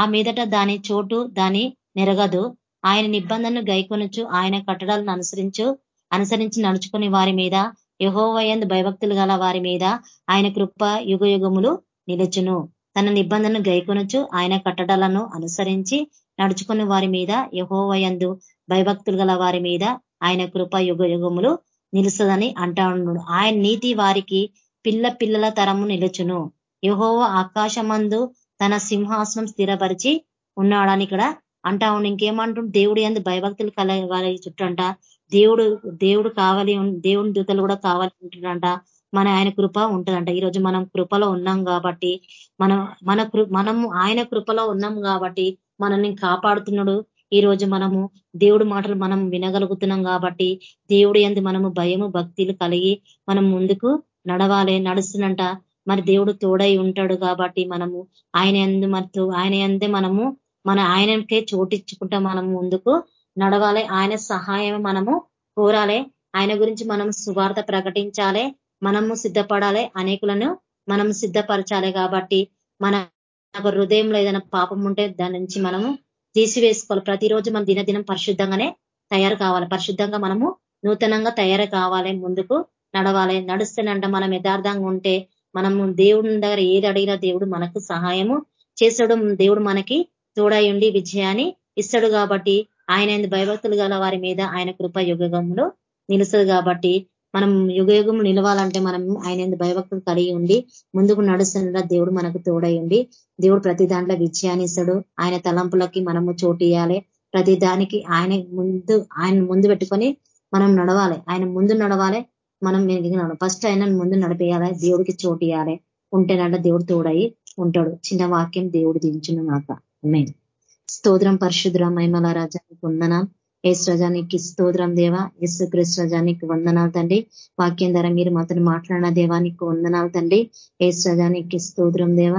ఆ మీదట దాని చోటు దాని నెరగదు. ఆయన నిబంధనను గైకొనొచ్చు ఆయన కట్టడాలను అనుసరించు అనుసరించి నడుచుకుని వారి మీద యహోవయందు భయభక్తులు గల వారి మీద ఆయన కృప యుగ యుగములు నిలుచును. తన నిబంధనను గైకొనొచ్చు ఆయన కట్టడాలను అనుసరించి నడుచుకుని వారి మీద యహోవయందు భయభక్తులు గల వారి మీద ఆయన కృప యుగ యుగములు నిలుస్తుందని అంటా ఉన్నాడు ఆయన నీతి వారికి పిల్ల పిల్లల తరము నిలుచును. యహోవ ఆకాశమందు తన సింహాసనం స్థిరపరిచి ఉన్నాడని ఇక్కడ అంటా ఉండి ఇంకేమంటుండు? దేవుడు ఎందు భయభక్తులు కల వారి చుట్టంట. దేవుడు దేవుడు కావాలి దేవుని దూతలు కూడా కావాలి ఉంటుందంట మన ఆయన కృప ఉంటుందంట. ఈరోజు మనం కృపలో ఉన్నాం కాబట్టి మనం మన మనము ఆయన కృపలో ఉన్నాం కాబట్టి మనల్ని కాపాడుతున్నాడు. ఈ రోజు మనము దేవుడు మాటలు మనం వినగలుగుతున్నాం కాబట్టి దేవుడు ఎందు మనము భయము భక్తులు కలిగి మనం ముందుకు నడవాలి నడుస్తున్నంట మరి దేవుడు తోడై ఉంటాడు కాబట్టి మనము ఆయన ఎందు మరి ఆయన ఎందే మనము మన ఆయనకే చోటిచ్చుకుంటా మనం ముందుకు నడవాలి. ఆయన సహాయం మనము కోరాలి. ఆయన గురించి మనం సువార్త ప్రకటించాలి. మనము సిద్ధపడాలి అనేకులను మనం సిద్ధపరచాలి కాబట్టి మన హృదయంలో ఏదైనా పాపం ఉంటే దాని నుంచి మనము తీసివేసుకోవాలి. ప్రతిరోజు మన దినదినం పరిశుద్ధంగానే తయారు కావాలి. పరిశుద్ధంగా మనము నూతనంగా తయారు కావాలి ముందుకు నడవాలి. నడుస్తేనంట మనం యథార్థంగా ఉంటే మనము దేవుడి దగ్గర ఏది అడిగినా దేవుడు మనకు సహాయము చేసడం దేవుడు మనకి తోడై ఉండి విజయాన్ని ఇస్తాడు కాబట్టి ఆయన భయభక్తులు గల వారి మీద ఆయన కృప యుగంలో నిలుస్తుంది కాబట్టి మనం యుగయుగం నిలవాలంటే మనం ఆయన భయభక్తులు కలిగి ఉండి ముందుకు నడుస్తున్న దేవుడు మనకు తోడై దేవుడు ప్రతి దాంట్లో విజయాన్ని ఇస్తాడు ఆయన తలంపులకి మనము చోటు ఇయ్యాలి. ప్రతి దానికి ఆయన ముందు ఆయన ముందు పెట్టుకొని మనం నడవాలి. ఆయన ముందు నడవాలి మనం నేను ఫస్ట్ ఆయన ముందు నడిపేయాలి. దేవుడికి చోటు ఇవ్వాలి ఉంటేనంట దేవుడు తోడయి ఉంటాడు. చిన్న వాక్యం దేవుడు దించును మాక స్తోత్రం పరిశుద్ర మైమల రాజానికి ఉందనా ఏసు రజానికి స్తోత్రం దేవ. యేసు కృష్ణజానికి వందనాలు తండ్రి. వాక్యం ద్వారా మీరు మాతో మాట్లాడిన దేవానికి వందనాలు తండ్రి. ఏసు రజానికి స్తోత్రం దేవ.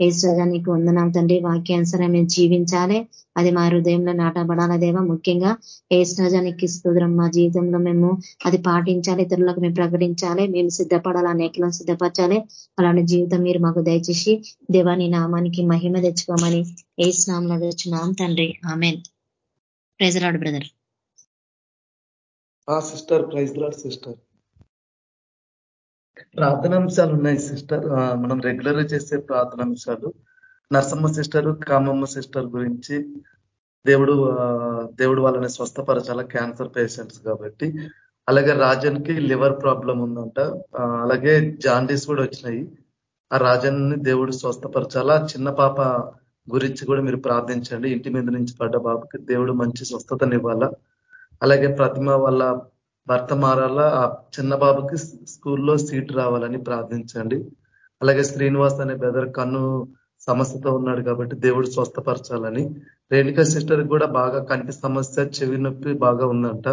ఏసు రజానికి వందనాలు తండ్రి. వాక్యానుసారం మేము జీవించాలి. అది మా హృదయంలో నాటబడాల దేవా. ముఖ్యంగా ఏసు రజానికి స్తోత్రం మా జీవితంలో మేము అది పాటించాలి. ఇతరులకు మేము ప్రకటించాలి. మేము సిద్ధపడాలి అనేకలను సిద్ధపరచాలి. అలాంటి జీవితం మీరు మాకు దయచేసి దేవాని నామానికి మహిమ తెచ్చుకోమని ఏ స్నామంలో తెచ్చున్నాం తండ్రి. Amen. Praise Lord brother. Sister praise Lord sister. ప్రార్థనాంశాలు ఉన్నాయి సిస్టర్ మనం రెగ్యులర్గా చేసే ప్రార్థనాంశాలు. నర్సమ్మ సిస్టర్ కామమ్మ సిస్టర్ గురించి దేవుడు దేవుడు వాళ్ళని స్వస్థపరచాల క్యాన్సర్ పేషెంట్స్ కాబట్టి. అలాగే రాజన్కి లివర్ ప్రాబ్లం ఉందంట. అలాగే జాండీస్ కూడా వచ్చినాయి. ఆ రాజన్ని దేవుడు స్వస్థపరచాలా? చిన్న పాప గురించి కూడా మీరు ప్రార్థించండి. ఇంటి మీద నుంచి పడ్డ బాబుకి దేవుడు మంచి స్వస్థతనివ్వాలా అలాగే ప్రతిమ వాళ్ళ భర్త మారాలా? ఆ చిన్న బాబుకి స్కూల్లో సీట్ రావాలని ప్రార్థించండి. అలాగే శ్రీనివాస్ అనే బ్రదర్ కన్ను సమస్యతో ఉన్నాడు కాబట్టి దేవుడు స్వస్థపరచాలని. రేణుకా సిస్టర్ కూడా బాగా కంటి సమస్య చెవి నొప్పి బాగా ఉందంట.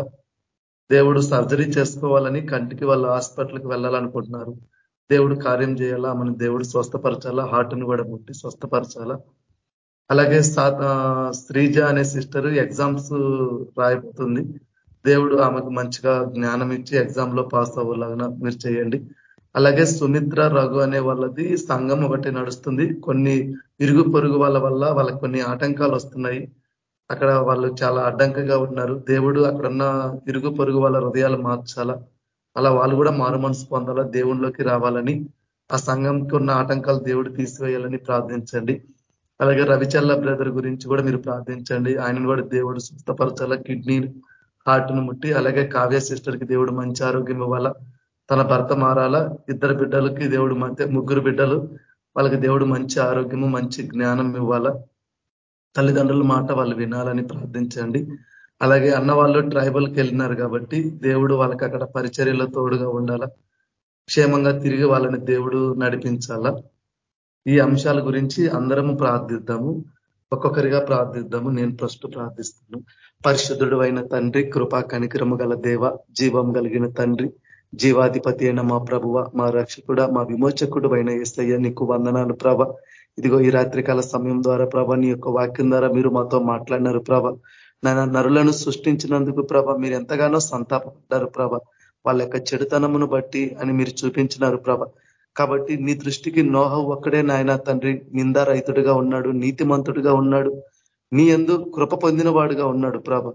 దేవుడు సర్జరీ చేసుకోవాలని కంటికి వాళ్ళ హాస్పిటల్కి వెళ్ళాలనుకుంటున్నారు. దేవుడు కార్యం చేయాలా? మన దేవుడు స్వస్థపరచాలా? హార్ట్ని కూడా ముట్టి స్వస్థపరచాలా? అలాగే శ్రీజ అనే సిస్టర్ ఎగ్జామ్స్ రాయబోతుంది. దేవుడు ఆమెకు మంచిగా జ్ఞానం ఇచ్చి ఎగ్జామ్లో పాస్ అవ్వలాగా మీరు చేయండి. అలాగే సుమిత్ర రఘు అనే వాళ్ళది సంఘం ఒకటి నడుస్తుంది. కొన్ని ఇరుగు పొరుగు వాళ్ళ వల్ల వాళ్ళకి కొన్ని ఆటంకాలు వస్తున్నాయి. అక్కడ వాళ్ళు చాలా అడ్డంకగా ఉన్నారు. దేవుడు అక్కడున్న ఇరుగు పొరుగు వాళ్ళ హృదయాలు మార్చాలా? అలా వాళ్ళు కూడా మారు మనసు పొందాలా? దేవుళ్ళలోకి రావాలని ఆ సంఘంకి ఉన్న ఆటంకాలు దేవుడు తీసివేయాలని ప్రార్థించండి. అలాగే రవిచల్ల బ్రదర్ గురించి కూడా మీరు ప్రార్థించండి. ఆయనను కూడా దేవుడు స్వస్థపరచాల. కిడ్నీ హార్ట్ను ముట్టి అలాగే కావ్య సిస్టర్ దేవుడు మంచి ఆరోగ్యం ఇవ్వాలా. తన భర్త మారాల. ఇద్దరు బిడ్డలకి దేవుడు మధ్య ముగ్గురు బిడ్డలు వాళ్ళకి దేవుడు మంచి ఆరోగ్యము మంచి జ్ఞానం ఇవ్వాలా. తల్లిదండ్రుల మాట వాళ్ళు వినాలని ప్రార్థించండి. అలాగే అన్న వాళ్ళు ట్రైబల్కి వెళ్ళినారు కాబట్టి దేవుడు వాళ్ళకి అక్కడ పరిచర్యలో తోడుగా ఉండాలా. క్షేమంగా తిరిగి వాళ్ళని దేవుడు నడిపించాలా. ఈ అంశాల గురించి అందరము ప్రార్థిద్దాము. ఒక్కొక్కరిగా ప్రార్థిద్దాము. నేను ఫస్ట్ ప్రార్థిస్తాను పరిశుద్ధుడు అయిన తండ్రి కృపా కనికరము గల దేవ జీవం కలిగిన తండ్రి జీవాధిపతి అయిన మా ప్రభువ మా రక్షకుడ మా విమోచకుడు అయిన ఏసయ్య నీకు వందనాలు ప్రభ. ఇదిగో ఈ రాత్రికాల సమయం ద్వారా ప్రభ నీ యొక్క వాక్యం ద్వారా మీరు మాతో మాట్లాడినారు ప్రభ. నాయన నరులను సృష్టించినందుకు ప్రభ మీరు ఎంతగానో సంతాపడ్డారు ప్రభ. వాళ్ళ యొక్క చెడుతనమును బట్టి అని మీరు చూపించినారు ప్రభ. కాబట్టి నీ దృష్టికి నోహవు ఒక్కడే నాయన తండ్రి. నిందారహితుడిగా ఉన్నాడు నీతిమంతుడిగా ఉన్నాడు. నీ ఎందు కృప పొందిన వాడుగా ఉన్నాడు ప్రభ.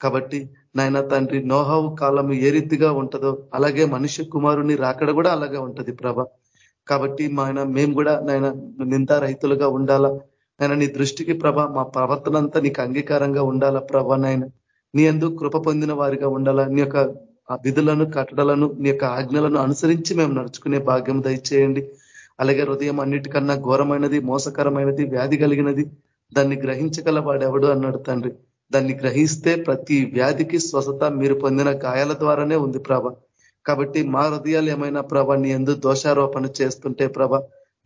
కాబట్టి నాయన తండ్రి నోహవు కాలం ఏ రీతిగా ఉంటుందో అలాగే మనుష్య కుమారుని రాకడ కూడా అలాగే ఉంటది ప్రభ. కాబట్టి మా మేము కూడా నాయన నిందారహితులుగా ఉండాలా? నాయన నీ దృష్టికి ప్రభ మా ప్రవర్తన అంతా నీకు అంగీకారంగా ఉండాలా ప్రభ నాయన? నీ ఎందు కృప పొందిన వారిగా ఉండాలా? నీ యొక్క విధులను కట్టడలను నీ యొక్క ఆజ్ఞలను అనుసరించి మేము నడుచుకునే భాగ్యం దయచేయండి. అలాగే హృదయం అన్నిటికన్నా ఘోరమైనది మోసకరమైనది వ్యాధి కలిగినది దాన్ని గ్రహించగల వాడెవడు అన్నాడు తండ్రి. దాన్ని గ్రహిస్తే ప్రతి వ్యాధికి స్వస్థత మీరు పొందిన గాయాల ద్వారానే ఉంది ప్రభ. కాబట్టి మా హృదయాలు ఏమైనా ప్రభ నీ ఎందు దోషారోపణ చేస్తుంటే ప్రభ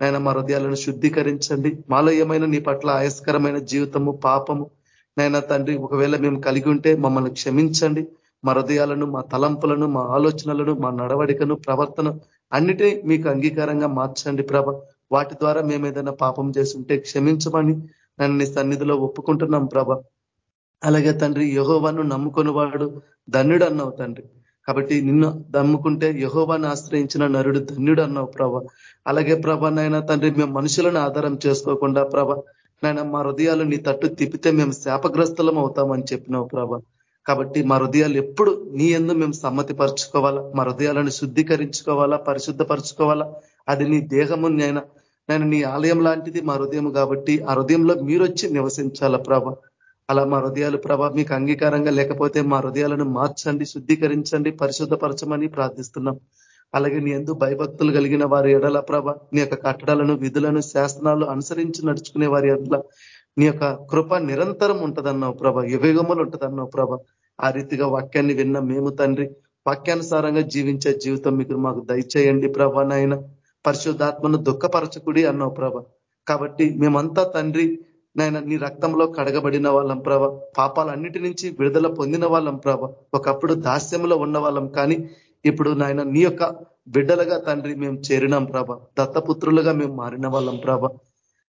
నాయన మా హృదయాలను శుద్ధీకరించండి. మాలో ఏమైనా నీ పట్ల ఆయస్కరమైన జీవితము పాపము నైనా తండ్రి ఒకవేళ మేము కలిగి ఉంటే మమ్మల్ని క్షమించండి. మా హృదయాలను మా తలంపులను మా ఆలోచనలను మా నడవడికను ప్రవర్తన అన్నిటి మీకు అంగీకారంగా మార్చండి ప్రభ. వాటి ద్వారా మేము ఏదైనా పాపం చేస్తుంటే క్షమించమని నన్ను సన్నిధిలో ఒప్పుకుంటున్నాం ప్రభ. అలాగే తండ్రి యహోవాను నమ్ముకొని వాడు ధన్యుడు అన్నావు తండ్రి. కాబట్టి నిన్ను నమ్ముకుంటే యహోవాన్ని ఆశ్రయించిన నరుడు ధన్యుడు అన్నావు ప్రభ. అలాగే ప్రభ నాయన తండ్రి మేము మనుషులను ఆధారం చేసుకోకుండా ప్రభ నాయన మా హృదయాలు నీ తట్టు తిప్పితే మేము శాపగ్రస్తులం అవుతామని చెప్పినావు ప్రభ. కాబట్టి మా హృదయాలు ఎప్పుడు నీ ఎందు మేము సమ్మతి పరుచుకోవాలా మా హృదయాలను శుద్ధీకరించుకోవాలా? పరిశుద్ధపరచుకోవాలా? అది నీ దేహము నేను నేను నీ ఆలయం లాంటిది మా హృదయం కాబట్టి ఆ హృదయంలో మీరు వచ్చి నివసించాలా ప్రభ. అలా మా హృదయాలు ప్రభ మీకు అంగీకారంగా లేకపోతే మా హృదయాలను మార్చండి శుద్ధీకరించండి పరిశుద్ధపరచమని ప్రార్థిస్తున్నాం. అలాగే నీ ఎందు భయభక్తులు కలిగిన వారి ఎడల ప్రభ నీ యొక్క కట్టడాలను విధులను శాసనాలు అనుసరించి నడుచుకునే వారి ఎడల నీ యొక్క కృప నిరంతరం ఉంటదన్నావు ప్రభ. యుగములు ఉంటదన్నావు ప్రభ. ఆ రీతిగా వాక్యాన్ని విన్న మేము తండ్రి వాక్యానుసారంగా జీవించే జీవితం మీకు మాకు దయచేయండి ప్రభ నాయన. పరిశుద్ధాత్మను దుఃఖపరచకుడి అన్నావు ప్రభ. కాబట్టి మేమంతా తండ్రి నాయన నీ రక్తంలో కడగబడిన వాళ్ళం ప్రభ. పాపాలన్నిటి నుంచి విడుదల పొందిన వాళ్ళం ప్రభ. ఒకప్పుడు దాస్యంలో ఉన్న వాళ్ళం కానీ ఇప్పుడు నాయన నీ యొక్క బిడ్డలుగా తండ్రి మేము చేరినాం ప్రభ. దత్తపుత్రులుగా మేము మారిన వాళ్ళం ప్రభ.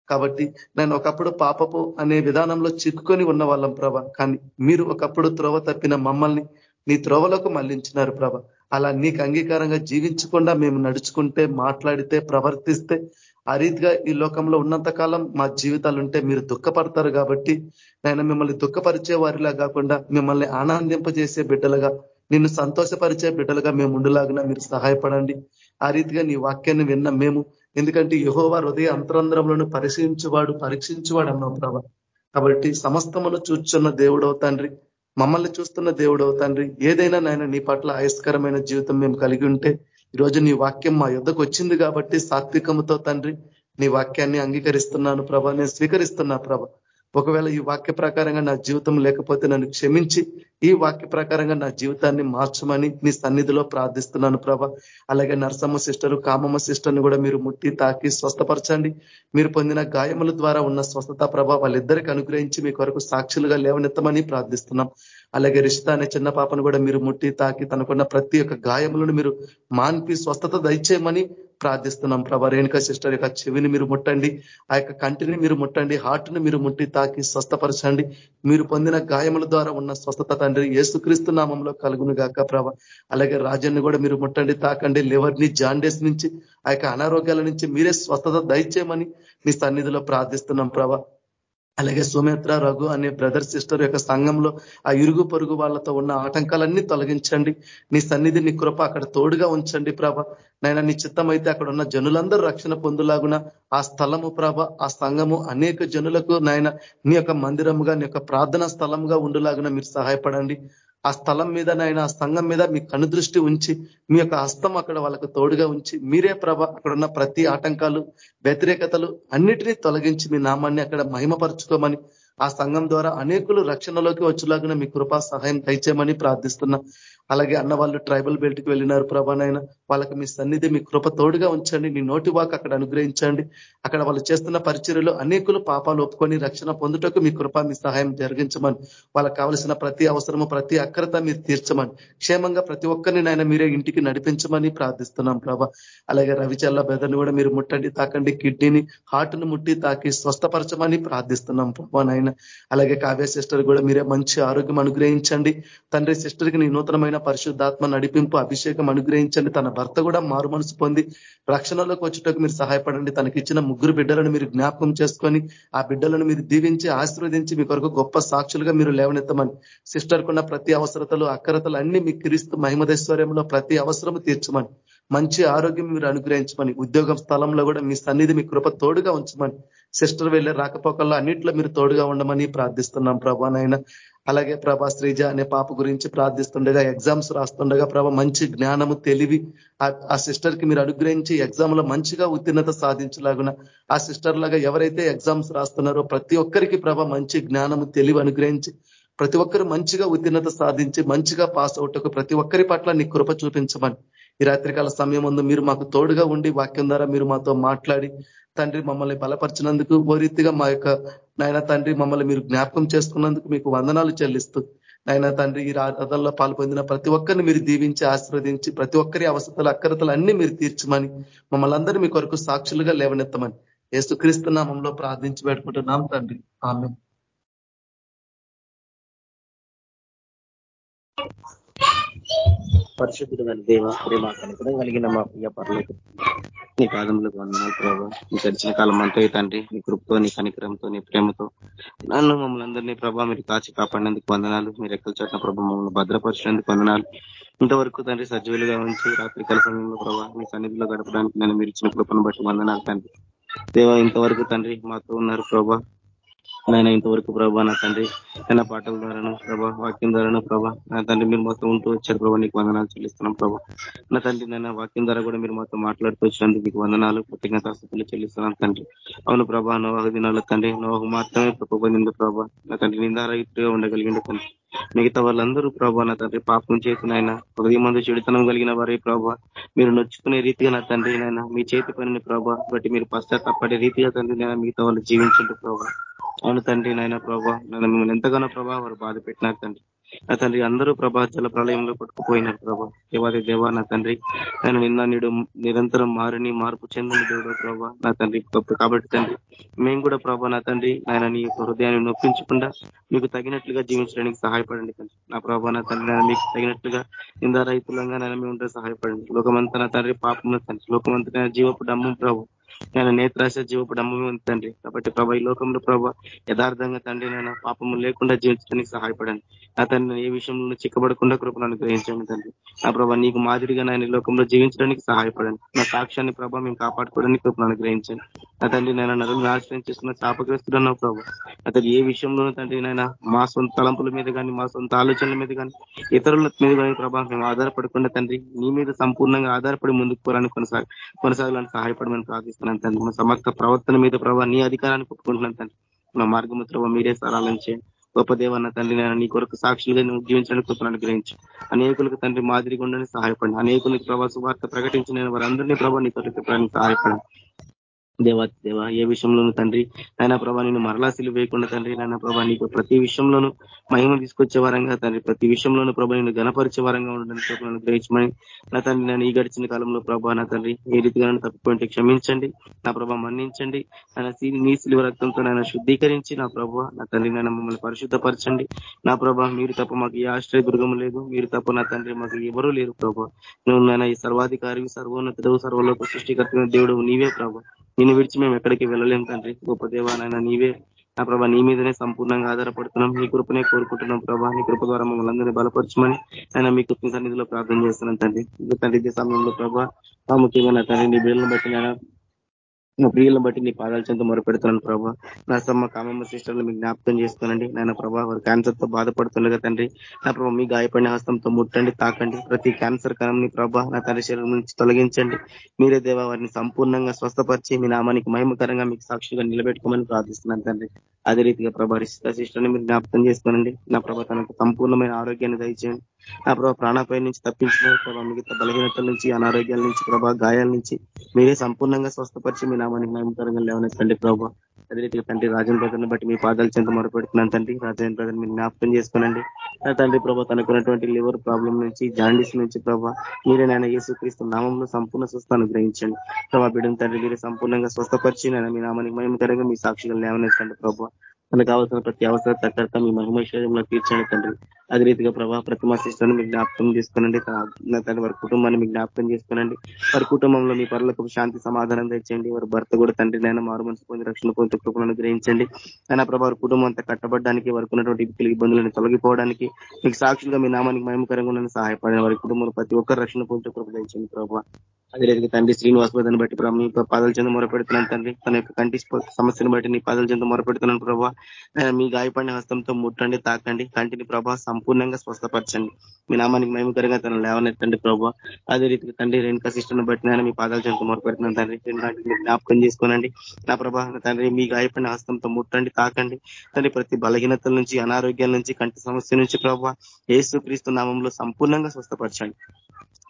కాబట్టి నేను ఒకప్పుడు పాపపు అనే విధానంలో చిక్కుకొని ఉన్న వాళ్ళం ప్రభ. కానీ మీరు ఒకప్పుడు త్రోవ తప్పిన మమ్మల్ని నీ త్రోవలకు మళ్ళించినారు ప్రభ. అలా నీకు అంగీకారంగా జీవించకుండా మేము నడుచుకుంటే మాట్లాడితే ప్రవర్తిస్తే ఆ రీతిగా ఈ లోకంలో ఉన్నంత కాలం మా జీవితాలు ఉంటే మీరు దుఃఖపడతారు కాబట్టి నేను మిమ్మల్ని దుఃఖపరిచే వారిలా కాకుండా మిమ్మల్ని ఆనందింపజేసే బిడ్డలుగా నిన్ను సంతోషపరిచే బిడ్డలుగా మేము ఉండులాగినా మీరు సహాయపడండి. ఆ రీతిగా నీ వాక్యాన్ని విన్న మేము ఎందుకంటే యహోవా హృదయ అంతరంధ్రములను పరిశీలించువాడు పరీక్షించువాడు అన్నావు ప్రభా. కాబట్టి సమస్తమును చూస్తున్న దేవుడవు తండ్రి. మమ్మల్ని చూస్తున్న దేవుడవు తండ్రి. ఏదైనా నాయన నీ పట్ల ఆయస్కరమైన జీవితం మేము కలిగి ఉంటే ఈరోజు నీ వాక్యం మా యుద్ధకు వచ్చింది కాబట్టి సాత్వికముతో తండ్రి నీ వాక్యాన్ని అంగీకరిస్తున్నాను ప్రభా. నేను స్వీకరిస్తున్నా ప్రభ. ఒకవేళ ఈ వాక్య ప్రకారంగా నా జీవితం లేకపోతే నన్ను క్షమించి ఈ వాక్య ప్రకారంగా నా జీవితాన్ని మార్చమని మీ సన్నిధిలో ప్రార్థిస్తున్నాను ప్రభ. అలాగే నరసమ్మ సిస్టరు కామమ్మ సిస్టర్ని కూడా మీరు ముట్టి తాకి స్వస్థపరచండి. మీరు పొందిన గాయముల ద్వారా ఉన్న స్వస్థత ప్రభ వాళ్ళిద్దరికి అనుగ్రహించి మీ కొరకు సాక్షులుగా లేవనెత్తమని ప్రార్థిస్తున్నాం. అలాగే రిషిత అనే చిన్న పాపను కూడా మీరు ముట్టి తాకి తనకున్న ప్రతి ఒక్క గాయములను మీరు మాన్పి స్వస్థత దయచేయమని ప్రార్థిస్తున్నాం ప్రభా. రేణుక సిస్టర్ యొక్క చెవిని మీరు ముట్టండి. ఆ యొక్క కంటిని మీరు ముట్టండి. హార్ట్ని మీరు ముట్టి తాకి స్వస్థపరచండి. మీరు పొందిన గాయముల ద్వారా ఉన్న స్వస్థత తండ్రి ఏసుక్రీస్తు నామంలో కలుగును గాక ప్రభ. అలాగే రాజన్ని కూడా మీరు ముట్టండి తాకండి. లివర్ని జాండేస్ నుంచి ఆ అనారోగ్యాల నుంచి మీరే స్వస్థత దయచేయమని మీ సన్నిధిలో ప్రార్థిస్తున్నాం ప్రభ. అలాగే సుమిత్ర రఘు అనే బ్రదర్ సిస్టర్ యొక్క సంఘంలో ఆ ఇరుగు పొరుగు వాళ్ళతో ఉన్న ఆటంకాలన్నీ తొలగించండి. నీ సన్నిధి నీ కృప అక్కడ తోడుగా ఉంచండి ప్రభ. నైనా నీ చిత్తం అయితే అక్కడ ఉన్న జనులందరూ రక్షణ పొందులాగున ఆ స్థలము ప్రభ ఆ సంఘము అనేక జనులకు నాయన నీ యొక్క మందిరముగా నీ యొక్క ప్రార్థనా స్థలంగా ఉండులాగున మీరు సహాయపడండి. ఆ స్థలం మీద నాయన ఆ సంఘం మీద మీ కనుదృష్టి ఉంచి మీ యొక్క హస్తం అక్కడ వాళ్ళకు తోడుగా ఉంచి మీరే ప్రభ అక్కడ ఉన్న ప్రతి ఆటంకాలు వ్యతిరేకతలు అన్నిటినీ తొలగించి మీ నామాన్ని అక్కడ మహిమపరచుకోమని ఆ సంఘం ద్వారా అనేకులు రక్షణలోకి వచ్చేలాగా మీ కృపా సహాయం దయచేయమని ప్రార్థిస్తున్నా. అలాగే అన్న వాళ్ళు ట్రైబల్ బెల్ట్కి వెళ్ళినారు ప్రభానైనా వాళ్ళకి మీ సన్నిధి మీ కృప తోడుగా ఉంచండి మీ నోటి వాక్ అక్కడ అనుగ్రహించండి. అక్కడ వాళ్ళు చేస్తున్న పరిచర్యలో అనేకులు పాపాలు ఒప్పుకొని రక్షణ పొందుటకు మీ కృప మీ సహాయం జరిగించమని. వాళ్ళకి కావలసిన ప్రతి అవసరము ప్రతి అక్రత మీరు తీర్చమని. క్షేమంగా ప్రతి ఒక్కరిని నాయన మీరే ఇంటికి నడిపించమని ప్రార్థిస్తున్నాం ప్రభా. అలాగే రవిచల్ల బెదర్ని కూడా మీరు ముట్టండి తాకండి కిడ్నీని హార్ట్ను ముట్టి తాకి స్వస్థపరచమని ప్రార్థిస్తున్నాం ప్రభా నాయన. అలాగే కావ్య సిస్టర్ కూడా మీరే మంచి ఆరోగ్యం అనుగ్రహించండి. తండ్రి సిస్టర్కి నీ నూతనమైన పరిశుద్ధాత్మ నడిపింపు అభిషేకం అనుగ్రహించండి. తన భర్త కూడా మారు మనసు పొంది రక్షణలోకి వచ్చేటకు మీరు సహాయపడండి. తనకి ఇచ్చిన ముగ్గురు బిడ్డలను మీరు జ్ఞాపకం చేసుకొని ఆ బిడ్డలను మీరు దీవించి ఆశీర్వదించి మీ కొరకు గొప్ప సాక్షులుగా మీరు లేవనెత్తమని సిస్టర్కున్న ప్రతి అవసరతలు అక్కరతలు అన్ని మీ క్రీస్తు మహిమదేశ్వర్యంలో ప్రతి అవసరము తీర్చమని మంచి ఆరోగ్యం మీరు అనుగ్రహించమని ఉద్యోగం స్థలంలో కూడా మీ సన్నిధి మీ కృప తోడుగా ఉంచమని సిస్టర్ వెళ్ళే రాకపోకల్లో అన్నింటిలో మీరు తోడుగా ఉండమని ప్రార్థిస్తున్నాం ప్రభానైనా అలాగే ప్రభా శ్రీజ అనే పాప గురించి ప్రార్థిస్తుండగా ఎగ్జామ్స్ రాస్తుండగా ప్రభ మంచి జ్ఞానము తెలివి ఆ సిస్టర్కి మీరు అనుగ్రహించి ఎగ్జామ్లో మంచిగా ఉత్తీర్ణత సాధించలాగున ఆ సిస్టర్ లాగా ఎవరైతే ఎగ్జామ్స్ రాస్తున్నారో ప్రతి ఒక్కరికి ప్రభ మంచి జ్ఞానము తెలివి అనుగ్రహించి ప్రతి ఒక్కరు మంచిగా ఉత్తీర్ణత సాధించి మంచిగా పాస్ అవుటకు ప్రతి ఒక్కరి పట్ల నీ కృప చూపించమని ఈ రాత్రికాల సమయం ముందు మీరు మాకు తోడుగా ఉండి వాక్యం ద్వారా మీరు మాతో మాట్లాడి తండ్రి మమ్మల్ని బలపరిచినందుకు ఓ రీతిగా మా యొక్క నాయన తండ్రి మమ్మల్ని మీరు జ్ఞాపకం చేసుకున్నందుకు మీకు వందనాలు చెల్లిస్తూ నాయన తండ్రి ఈ రథంలో పాల్పొందిన ప్రతి ఒక్కరిని మీరు దీవించి ఆశీర్వదించి ప్రతి ఒక్కరి అవసరతలు అక్కరతలు అన్ని మీరు తీర్చమని మమ్మల్ని అందరూ మీ కొరకు సాక్షులుగా లేవనెత్తమని ఏసుక్రీస్తు నామంలో ప్రార్థించి పెట్టుకుంటున్నాం తండ్రి. ఆమె పరిశుద్ధుడు అని దేవ ప్రేమ కనుకడం కలిగిన మా ప్రియ పర్లేదు నీ పాదములకు వందనాలు ప్రభావ నీ గడిచిన కాలం అంతా తండ్రి నీ కృప్తో నీ కనికరంతో నీ ప్రేమతో నన్ను మమ్మల్ని అందరినీ ప్రభావ మీరు కాచి కాపాడినందుకు వందనాలు. మీరు ఎక్కల చోట్ల ప్రభావ మమ్మల్ని భద్రపరిచినందుకు వందనాలు. ఇంతవరకు తండ్రి సజీవులుగా ఉంచి రాత్రి కాల సమయంలో ప్రభావ మీ సన్నిధిలో గడపడానికి నన్ను మీరు ఇచ్చిన కృపను బట్టి వందనాలు తండ్రి. దేవ ఇంతవరకు తండ్రి మాతో ఉన్నారు ప్రభా. నాయన ఇంతవరకు ప్రభా నా తండ్రి నా పాటల ద్వారాను ప్రభా వాక్యం ద్వారాను ప్రభా నా తండ్రి మీరు మొత్తం ఉంటూ వచ్చారు ప్రభా నీకు వందనాలు చెల్లిస్తున్నాం ప్రభా. నా తండ్రి నేను వాక్యం ద్వారా కూడా మీరు మొత్తం మాట్లాడుతూ వచ్చినందుకు మీకు వందనాలు కృతజ్ఞతాస్తులు చెల్లిస్తున్నాం తండ్రి. అవును ప్రభా నోహ దినాలు తండ్రి నోహ మాత్రమే పొందింది ప్రభా నా తండ్రి నిందారహితుగా ఉండగలిగింది తండ్రి. మిగతా వాళ్ళందరూ ప్రభా నా తండ్రి పాపం చేసిన ఆయన హృదయ మందు చెడుతనం కలిగిన వారే ప్రభా. మీరు నొచ్చుకునే రీతిగా నా తండ్రి నాయన మీ చేతి పనిని ప్రభా బట్టి మీరు పశ్చాత్తాపడే రీతిగా తండ్రి నేను మిగతా వాళ్ళు జీవించండి ప్రభా. అవును తండ్రి నాయన ప్రభా. నన్ను మిమ్మల్ని ఎంతగానో ప్రభా వారు బాధ పెట్టినారు తండ్రి. నా తండ్రి అందరూ ప్రభా జల ప్రళయంలో కొట్టుకుపోయినారు ప్రభా. దేవాది దేవా నా తండ్రి. నేను నిన్న నీడు నిరంతరం మారిని మార్పు చెందని దేవుడు ప్రభా నా తండ్రి. కాబట్టి తండ్రి. మేము కూడా ప్రభా నా తండ్రి నాయన నీ యొక్క హృదయాన్ని నొప్పించకుండా మీకు తగినట్లుగా జీవించడానికి సహాయపడండి తండ్రి. నా ప్రభా నా తండ్రి నేను మీకు తగినట్లుగా రైతులంగా నేను మేము ఉంటే సహాయపడండి. లోకమంతా నా తండ్రి పాపం తండ్రి. లోకమంతా జీవపు డమ్మం ప్రభు. నేను నేత్రాశ జీవపు డమ్మమే ఉంది తండ్రి. కాబట్టి ప్రభా ఈ లోకంలో ప్రభా యథార్థంగా తండ్రి నేను పాపము లేకుండా జీవించడానికి సహాయపడండి నా తండ్రి ఏ విషయంలో చిక్కబడకుండా కృపను అనుగ్రహించండి తండ్రి. నా ప్రభా నీకు మాదిరిగా నేను లోకంలో జీవించడానికి సహాయపడండి నా సాక్ష్యాన్ని ప్రభా మేము కాపాడుకోవడానికి కృపను అనుగ్రహించండి. నా తండ్రి నేను నరులు నాశనం చేస్తున్న శాపగ్రస్తుడు ప్రభా. అతను ఏ విషయంలోనూ తండ్రి నైనా మా సొంత తలంపుల మీద కానీ మా సొంత ఆలోచనల మీద కానీ ఇతరుల మీద కానీ ప్రభా మేము ఆధారపడకుండా తండ్రి నీ మీద సంపూర్ణంగా ఆధారపడి ముందుకు పోరాని కొనసాగ కొనసాగాలని సహాయపడమని ప్రార్థిస్తున్నాను తండ్రి. మా సమస్త ప్రవర్తన మీద ప్రభావ నీ అధికారాన్ని ఒప్పుకుంటున్నాను తండ్రి. మా మార్గము ప్రభావ మీరే సరాలను గొప్ప దేవన్న తండ్రి నేను నీ కొరకు సాక్షులుగా జీవించడానికి కృపను అనుగ్రహించి. అనేకులకు తండ్రి మాదిరిగా ఉండని సహాయపడి అనేకులకు ప్రభావ వార్త ప్రకటించిన వారందరినీ ప్రభావ నీ కొరకు సహాయపడండి. దేవా దేవా ఏ విషయంలోనూ తండ్రి నాయన ప్రభా నేను మరలా వేయకుండా తండ్రి నాయన ప్రభా నీకు ప్రతి విషయంలోనూ మహిమ తీసుకొచ్చే వారంగా తండ్రి ప్రతి విషయంలోనూ ప్రభా నేను గణపరిచే వారంగా ఉండడానికి నన్ను గ్రహించమని నా తండ్రి నేను ఈ గడిచిన కాలంలో ప్రభా నా తండ్రి ఏ రీతిగా తప్పుకుంటే క్షమించండి నా ప్రభా మన్నించండి ఆయన నీ శిలువ రక్తంతో నన్ను శుద్ధీకరించి నా ప్రభా నా తండ్రి నేను మమ్మల్ని పరిశుద్ధపరచండి. నా ప్రభా మీరు తప్ప మాకు ఏ ఆశ్రయ దుర్గం లేదు మీరు తప్ప నా తండ్రి మాకు ఎవరూ లేరు ప్రభా. నువ్వు నాయన ఈ సర్వాధికారి సర్వోన్నతుడు సర్వలోక సృష్టికర్త దేవుడు నీవే ప్రభా. నిన్ను విడిచి మేము ఎక్కడికి వెళ్ళలేము తండ్రి. గొప్ప దేవాలైనా నీవే. నా ప్రభా నీ మీదనే సంపూర్ణంగా ఆధారపడుతున్నాం. నీ కృపనే కోరుకుంటున్నాం ప్రభా. నీ కృప ద్వారా మమ్మల్ని అందరినీ బలపరచమని ఆయన మీ కృప సన్నిధిలో ప్రార్థన చేస్తున్నాం తండ్రి. తండ్రి సమయంలో ప్రభా ప్రాముఖ్యంగా నా తండ్రి నీ బిడ్డలను బట్టి నేను నా ప్రియులను బట్టి నీ పాదాల చెంత మొరపెడుతున్నాను ప్రభా. నా సమ్మ కామమ్మ సిస్టర్లు మీకు జ్ఞాపకం చేసుకోనండి నాయన ప్రభా వారు క్యాన్సర్తో బాధపడుతుండగా తండ్రి నా ప్రభావ మీ గాయపడిన హస్తంతో ముట్టండి తాకండి. ప్రతి క్యాన్సర్ కణంని ప్రభా నా తండ్రి శరీరం నుంచి తొలగించండి. మీరే దేవా వారిని సంపూర్ణంగా స్వస్థపరిచి మీ నామానికి మహిమకరంగా మీకు సాక్షిగా నిలబెట్టుకోమని ప్రార్థిస్తున్నాను తండ్రి. అదే రీతిగా ప్రభా సిస్టర్ని మీరు జ్ఞాపకం చేసుకోనండి నా ప్రభా తనకు సంపూర్ణమైన ఆరోగ్యాన్ని దయచేయండి. నా ప్రభావ ప్రాణాపాయ నుంచి తప్పించిన ప్రభావ మిగతా బలహీనతల నుంచి అనారోగ్యాల నుంచి ప్రభా గాయాల నుంచి మీరే సంపూర్ణంగా స్వస్థపరిచి మీ నామానికి మహిమకరంగా లేవనెత్తండి ప్రభావ అదే రీతిగా తండ్రి రాజన్ బ్రదర్ని బట్టి మీ పాదాలు చెంత మొరపెడుతున్నాను తండ్రి. రాజన్ బ్రదర్ మీరు జ్ఞాపకం చేసుకోనండి. నా తండ్రి ప్రభావ తనకున్నటువంటి లివర్ ప్రాబ్లం నుంచి జాండీస్ నుంచి ప్రభా మీరే నాయన యేసుక్రీస్తు నామంలో సంపూర్ణ స్వస్థ అనుగ్రహించండి. ప్రభావ బిడ్డను తండ్రి మీరే సంపూర్ణంగా స్వస్థపరిచి నేను మీ నామానికి మహిమకరంగా మీ సాక్షిగా లేవనెత్తండి ప్రభావ మనకు కావాల్సిన ప్రతి అవసరం తగ్గట్ట మీ మహిమేశ్వరంలో తీర్చండి తండ్రి. అదే రీతిగా ప్రభావ ప్రతిమా శిష్యులను మీ జ్ఞాపకం చేసుకోనండి. తన వారి కుటుంబాన్ని మీకు జ్ఞాపకం చేసుకోనండి. వారి కుటుంబంలో మీ పరులకు శాంతి సమాధానం తెచ్చండి. వారి భర్త కూడా తండ్రి నాయన మారు మనసు పొంది రక్షణ పొంది కృపలను గ్రహించండి అయినా ప్రభావ కుటుంబం అంతా కట్టబడడానికి వారికి ఉన్నటువంటి ఇబ్బందులను తొలగిపోవడానికి మీకు సాక్షులుగా మీ నామానికి మహిమకరంగా సహాయపడిన వారి కుటుంబంలో ప్రతి ఒక్కరు రక్షణ పొంది కృప ప్రభావ అదే రీతిగా తండ్రి శ్రీనివాస్ బట్టి ప్రభావ మీ పాదల చెంద మొరపెడుతున్నాను తండ్రి. తన యొక్క కంటి సమస్యను బట్టి నీ పాదల చెంద మొరపెడుతున్నాను ప్రభావ మీ గాయపడిన హస్తంతో ముట్టండి తాకండి. కంటిని ప్రభావ సంపూర్ణంగా స్వస్థపరచండి. మీ నామానికి మేమకరంగా తను లేవనెత్తండి ప్రభా. అదే రీతిగా తండ్రి రేణుక సిస్టర్ను బట్టి మీ పాదాలు చెంత మొరపెడుతున్నాను తండ్రి. జ్ఞాపకం చేసుకోనండి. నా ప్రభా తండ్రి మీ గాయపడిన హస్తంతో ముట్టండి తాకండి. తండ్రి ప్రతి బలహీనతల నుంచి అనారోగ్యాల నుంచి కంటి సమస్య నుంచి ప్రభావ ఏసు క్రీస్తు నామంలో సంపూర్ణంగా స్వస్థపరచండి.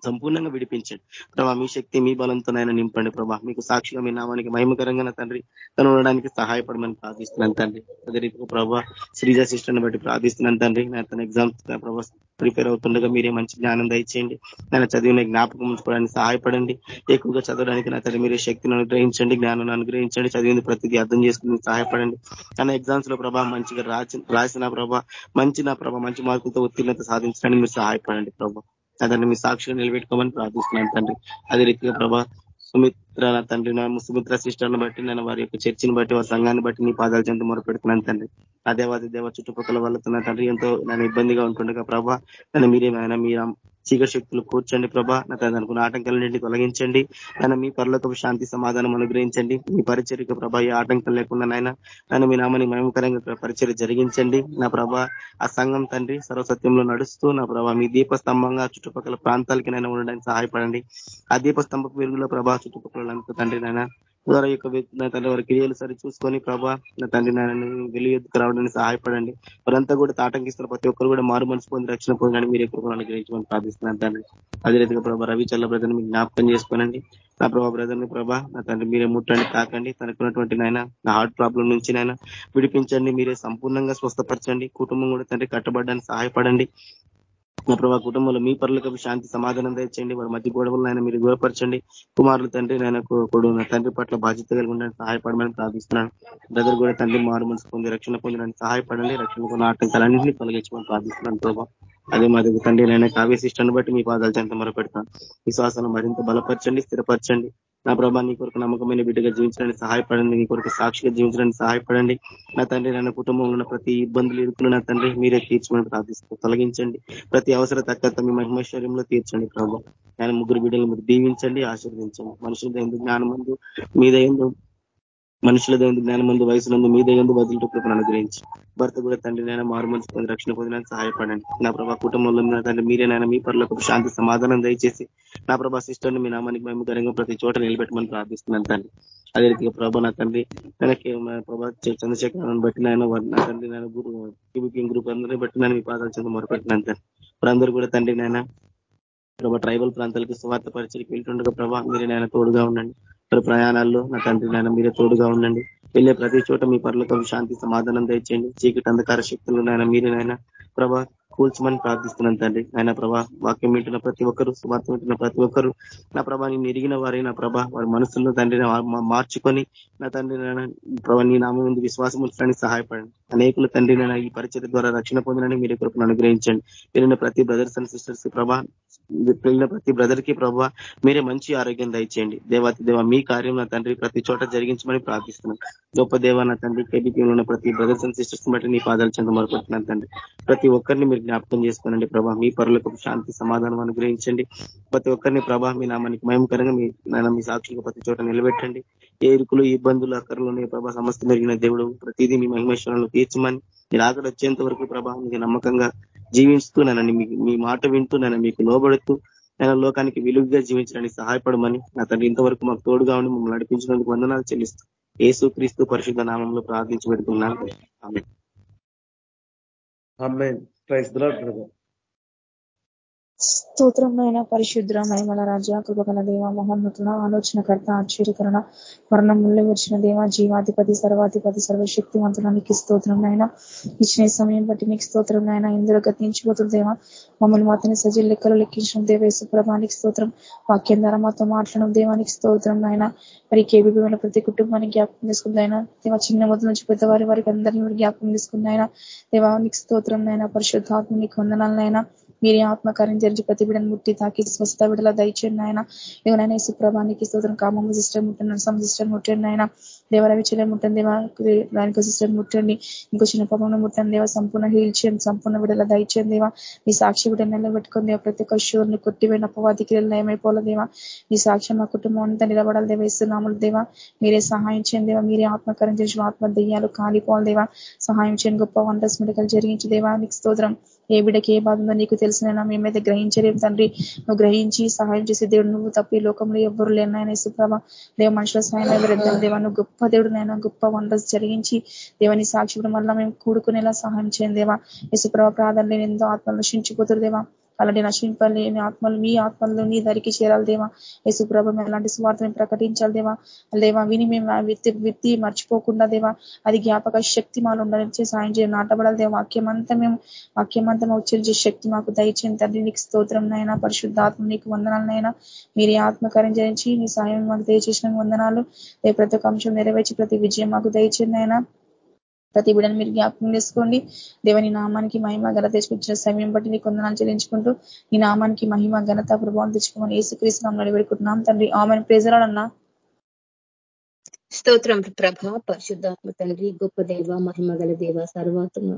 సంపూర్ణంగా విడిపించండి. ప్రభా మీ శక్తి మీ బలంతో నాయన నింపండి ప్రభా. మీకు సాక్షిగా మీ నామానికి మహిమకరంగా తండ్రి తను ఉండడానికి సహాయపడమని ప్రార్థిస్తున్నాను తండ్రి. అదే రీతిగా ప్రభా శ్రీజ సిస్టర్ని బట్టి ప్రార్థిస్తున్నాను తండ్రి. నేను తన ఎగ్జామ్స్ ప్రభావ ప్రిపేర్ అవుతుండగా మీరే మంచి జ్ఞానం దయచేయండి. నేను చదివిన జ్ఞాపకం ఉంచుకోవడానికి సహాయపడండి. ఎక్కువగా చదవడానికి నా తల్లి మీరే శక్తిని అనుగ్రహించండి జ్ఞానం అనుగ్రహించండి. చదివింది ప్రతిదీ అర్థం చేసుకుని సహాయపడండి. తన ఎగ్జామ్స్లో ప్రభా మంచిగా రాసిన ప్రభా మంచి నా ప్రభా మంచి మార్కులతో ఉత్తీర్ణత సాధించడానికి మీరు సహాయపడండి ప్రభా. అతన్ని మీ సాక్షిగా నిలబెట్టుకోమని ప్రార్థిస్తున్నాను తండ్రి. అదే రీతిగా ప్రభా సుమిత్ర నా తండ్రి నా సుమిత్ర సిస్టర్ని బట్టి నేను వారి యొక్క చర్చిని బట్టి వారి సంఘాన్ని బట్టి నీ పాదాలు చెంత మొరపెడుతున్నాను తండ్రి. అదేవాది దేవ చుట్టుపక్కల వాళ్ళతో నా తండ్రి ఎంతో నన్ను ఇబ్బందిగా ఉంటుండగా ప్రభా నన్ను మీరే ఆయన మీరు చీకటి శక్తులు కూర్చండి ప్రభా. నా అనుకున్న ఆటంకాలన్నింటినీ తొలగించండి. నన్ను మీ పరులకు శాంతి సమాధానం అనుగ్రహించండి. మీ పరిచర్యకు ప్రభా ఏ ఆటంకం లేకుండా నాయన నన్ను మీ నామని మహిమకరంగా పరిచర్య జరిగించండి. నా ప్రభా ఆ సంఘం తండ్రి సర్వసత్యంలో నడుస్తూ నా ప్రభా మీ దీపస్తంభంగా చుట్టుపక్కల ప్రాంతాలకి నైనా ఉండడానికి సహాయపడండి. ఆ దీపస్తంభ వెలుగులో ప్రభా చుట్టుపక్కల తండ్రి నాయన ద్వారా యొక్క నా తండ్రి వారి క్రియలు సరి చూసుకొని ప్రభా నా తండ్రి నాయన వెలుగుకు రావడానికి సహాయపడండి. వారంతా కూడా తాటంకిస్తున్న ప్రతి ఒక్కరు కూడా మారు మనసు పొంది రక్షణ పొందని మీరు ఎక్కువ అనుగ్రహించమని ప్రార్థిస్తున్నాను తండ్రి. అదే రీతిగా ప్రభా రవి చల్ల బ్రదర్ని మీకు జ్ఞాపకం చేసుకోనండి. నా ప్రభా బ్రదర్ని ప్రభా నా తండ్రి మీరే ముట్టండి తాకండి. తనకున్నటువంటి నాయన నా హార్ట్ ప్రాబ్లం నుంచి నాయన విడిపించండి మీరే సంపూర్ణంగా స్వస్థపరచండి. కుటుంబం కూడా తండ్రి కట్టబడడానికి సహాయపడండి. నా ప్రభా కుటుంబంలో మీ పరులకు శాంతి సమాధానం తెచ్చండి. వారి మధ్య గొడవలు ఆయన మీరు దూరపరచండి. కుమారులు తండ్రి నేను కొడు నా తండ్రి పట్ల బాధ్యత కలిగి ఉండడానికి సహాయపడమని ప్రార్థిస్తున్నాను. బ్రదర్ కూడా తండ్రి మారు మనసు పొంది రక్షణ పొందడానికి సహాయపడండి. రక్షణ కొన్ని ఆటంకాలన్నింటినీ తొలగించమని ప్రార్థిస్తున్నాను ప్రభావ అదే మా దగ్గర తండ్రి నేను కావ్యశిష్టాన్ని బట్టి మీ పాదాలు చెంత మొరపెడతాను. విశ్వాసాన్ని మరింత బలపరచండి స్థిరపరచండి. నా ప్రభా నీ కొరకు నమ్మకమైన బిడ్డగా జీవించడానికి సహాయపడండి. నీ కొరకు సాక్షిగా జీవించడానికి సహాయపడండి. నా తండ్రి నా కుటుంబంలో ఉన్న ప్రతి ఇబ్బందులు ఇరుకులు నా తండ్రి మీరే తీర్చమని ప్రార్థిస్తూ తొలగించండి. ప్రతి అవసర తగ్గత మీ మహిమేశ్వర్యంలో తీర్చండి ప్రభావ నేను ముగ్గురు బిడ్డలు మీరు దీవించండి ఆశీర్వదించండి. మనుషుల ఎందుకు జ్ఞానమందు మీద ఎందు మనుషుల జ్ఞానం వయసు వయసునందు మీ దగ్గర బదులు కృపను అనుగ్రహించి. భర్త కూడా తండ్రి నేను మారు మనసు పొంది రక్షణ పొందడానికి సహాయపడండి. నా ప్రభా కుటుంబంలో తండ్రి మీరేనైనా మీ పనులకు శాంతి సమాధానం దయచేసి నా ప్రభా సిస్టర్ని మీ నామానికి మేము గరంగా ప్రతి చోట నిలబెట్టమని ప్రార్థిస్తున్నాను తండ్రి. అదే రీతిగా ప్రభా నా తండ్రి తనకి ప్రభా చంద్రశేఖరాన్ని బట్టి నాయన నా తండ్రి నాయన గురు గ్రూప్ అందరినీ బట్టి నేను మీ పాదాలు చెంది మొరపెట్టినాను తండ్రి. అందరూ కూడా తండ్రి నాయన ప్రభా ట్రైబల్ ప్రాంతాలకు స్వార్థ పరిచయకి వెళ్తుండగా ప్రభా మీరు నాయన తోడుగా ఉండండి. మరి ప్రయాణాల్లో నా తండ్రి నాయన మీరే తోడుగా ఉండండి. వెళ్ళే ప్రతి చోట మీ పనులతో శాంతి సమాధానం దయచేయండి. చీకటి అంధకార శక్తులు నాయన మీరు నాయన ప్రభా కూల్చమని ప్రార్థిస్తున్నాను తండ్రి. ఆయన ప్రభా వాక్యం వింటున్న ప్రతి ఒక్కరు సువార్త వింటున్న ప్రతి ఒక్కరు నా ప్రభా నేను ఎరిగిన వారే నా ప్రభా వారి మనసుల్లో తండ్రి మార్చుకొని నా తండ్రి ప్రభా నీ నామం ముందు విశ్వాసం ఉంచడానికి సహాయపడండి. అనేకులు తండ్రి ఈ పరిచయ ద్వారా రక్షణ పొందడానికి మీరు కృపను అనుగ్రహించండి. వెళ్ళిన ప్రతి బ్రదర్స్ అండ్ సిస్టర్స్ ప్రభా వెళ్ళిన ప్రతి బ్రదర్కి ప్రభావ మీరే మంచి ఆరోగ్యం దయచేయండి. దేవాతి దేవ మీ కార్యం నా తండ్రి ప్రతి చోట జరిగించమని ప్రార్థిస్తున్నాం. గొప్ప దేవ నా తండ్రి కేబీపీలో ఉన్న ప్రతి బ్రదర్స్ అండ్ సిస్టర్స్ బట్టి నీ పాదాలు చెంద మరపడుతున్నాను తండ్రి. ప్రతి ఒక్కరిని మీరు జ్ఞాపకం చేసుకోనండి ప్రభా. మీ పరులకు శాంతి సమాధానం అనుగ్రహించండి. ప్రతి ఒక్కరిని ప్రభా మీ నామానికి మయంకరంగా మీ నాన్న మీ సాక్షులుగా ప్రతి చోట నిలబెట్టండి. ఏ ఇరుకులు ఇబ్బందులు అక్కర్లోనే ప్రభా సమస్త మెరిగిన దేవుడు ప్రతిదీ మీ మహిమేశ్వరంలో తీర్చమని మీరు ఆకలి వచ్చేంత వరకు ప్రభా మీకు నమ్మకంగా జీవిస్తూ నన్ను మీ మాట వింటూ నన్ను మీకు లోబడుతూ నేను లోకానికి విలువగా జీవించడానికి సహాయపడమని నా తండ్రి ఇంతవరకు మాకు తోడుగా ఉండి మమ్మల్ని నడిపించినందుకు వందనాలు చెల్లిస్తూ ఏసు క్రీస్తు పరిశుద్ధ నామంలో ప్రార్థించి పెడుతున్నాను. స్తోత్రమైన పరిశుద్ర మహిమల రాజ కృపగల దేవ మహోన్నతుల ఆలోచనకర్త ఆశ్చర్యకరణ వర్ణముల్లో వచ్చిన దేవ జీవాధిపతి సర్వాధిపతి సర్వశక్తివంతులనికి స్తోత్రం అయినా ఇచ్చిన సమయం బట్టి నీకు స్తోత్రం నాయన ఇందులో గతించిపోతున్న దేవ మమ్మల్ని మాత్రమే సజీల లెక్కలు లెక్కించిన దేవేశ్వ ప్రభానికి స్తోత్రం వాక్యం ద్వారా మాతో మాట్లాడడం దేవానికి స్తోత్రం నాయన మరి కేబీపీ ప్రతి కుటుంబానికి జ్ఞాపకం తీసుకుందైనా దేవ చిన్న మొదల నుంచి పెద్దవారి వారికి అందరినీ జ్ఞాపకం తీసుకుందైనా దేవానికి స్తోత్రం నాయన పరిశుద్ధాత్మ నీకు వందనాలైనా మీరే ఆత్మకార్యం జరిగి ప్రతి బిడను ముట్టి తాకి స్వస్థ విడల దయచేయండి ఆయన ఎవరైనా సుప్రభానికి స్తోత్రం. కామమ్మ సిస్టర్ ముట్టండి సమ సిస్టర్ ముట్టండి ఆయన దేవరవి చెల్లె ముట్టండి దేవా సిస్టర్ ముట్టండి. ఇంకో చిన్న పాపంలో ముట్టండి దేవ. సంపూర్ణ హీల్ చేయండి సంపూర్ణ విడల దయచేయండి దేవా. మీ సాక్షి బిడ్డ నిలబెట్టుకుని దేవ ప్రతి ఒక్క షూర్ని కొట్టిపోయిన అపవాదికి నయమైపోలే దేవా. మీ సాక్ష్యం మా కుటుంబం అంతా నిలబడాలి దేవ. ఇస్తున్నాములు దేవా. మీరే సహాయం చేయండి దేవా. మీరే ఆత్మకరం చేసిన ఆత్మ దెయ్యాలు కాలిపోవాలి దేవా. సహాయం చేయండి గొప్ప వంటస్ మెడికల్ జరిగించి దేవా. మీకు స్తోత్రం. ఏ బిడ్డకి ఏ బాధ ఉందో నీకు తెలిసిన మేమైతే గ్రహించలేం తండ్రి నువ్వు గ్రహించి సహాయం చేసే దేవుడు నువ్వు తప్పి లోకంలో ఎవ్వరు లేనాయన సుప్రభ దేవ మనుషుల సహాయం ఎవరిద్దాం దేవా నువ్వు గొప్ప దేవుడు నైనా గొప్ప వండర్స్ జరిగించి దేవని సాక్షి మళ్ళీ మేము కూడుకునేలా సహాయం చేయండి దేవా. యశుప్రభ ప్రాధాన్యం ఎంతో ఆత్మలు నశించిపోతారు దేవా. అలాంటి నశింపలేని ఆత్మలు మీ ఆత్మలు నీ దరికి చేరాలి దేవా. యేసుప్రభ మేము అలాంటి స్వార్థని ప్రకటించాలి దేవా. దేవా విని మేము విత్తి విత్తి మర్చిపోకుండా దేవా అది జ్ఞాపక శక్తి మాలో ఉండాలని సాయం చేయ నాటబడాలి దేవా. వాక్యమంతా మేము వాక్యమంతా ఉచ్చరించే శక్తి మాకు దయచేయండి. తండ్రి నీకు స్తోత్రం నైనా పరిశుద్ధాత్మ నీకు వందనాలనైనా మీరు ఆత్మకార్యం చేయించి నీ సాయం మాకు దయచేసిన వందనాలు. ప్రతి ఒక్క అంశం నెరవేర్చి ప్రతి విజయం మాకు దయచేయండి అయినా ప్రతి బిడ్డను మీరు జ్ఞాపకం చేసుకోండి. దేవని నామానికి మహిమ ఘనత తెచ్చుకొచ్చిన సమయం బట్టి నీ కొందనాలు చెల్లించుకుంటూ నీ నామానికి మహిమ ఘనత ప్రభావం తెచ్చుకోమని ఏసుక్రీస్తు నామని పెడుకుంటున్నాం తండ్రి ఆమెను. ప్రేజరాడన్నా స్తోత్రం ప్రభ పరిశుద్ధాత్మ తండ్రి గొప్ప దేవ మహిమ గల దేవ సర్వాత్మ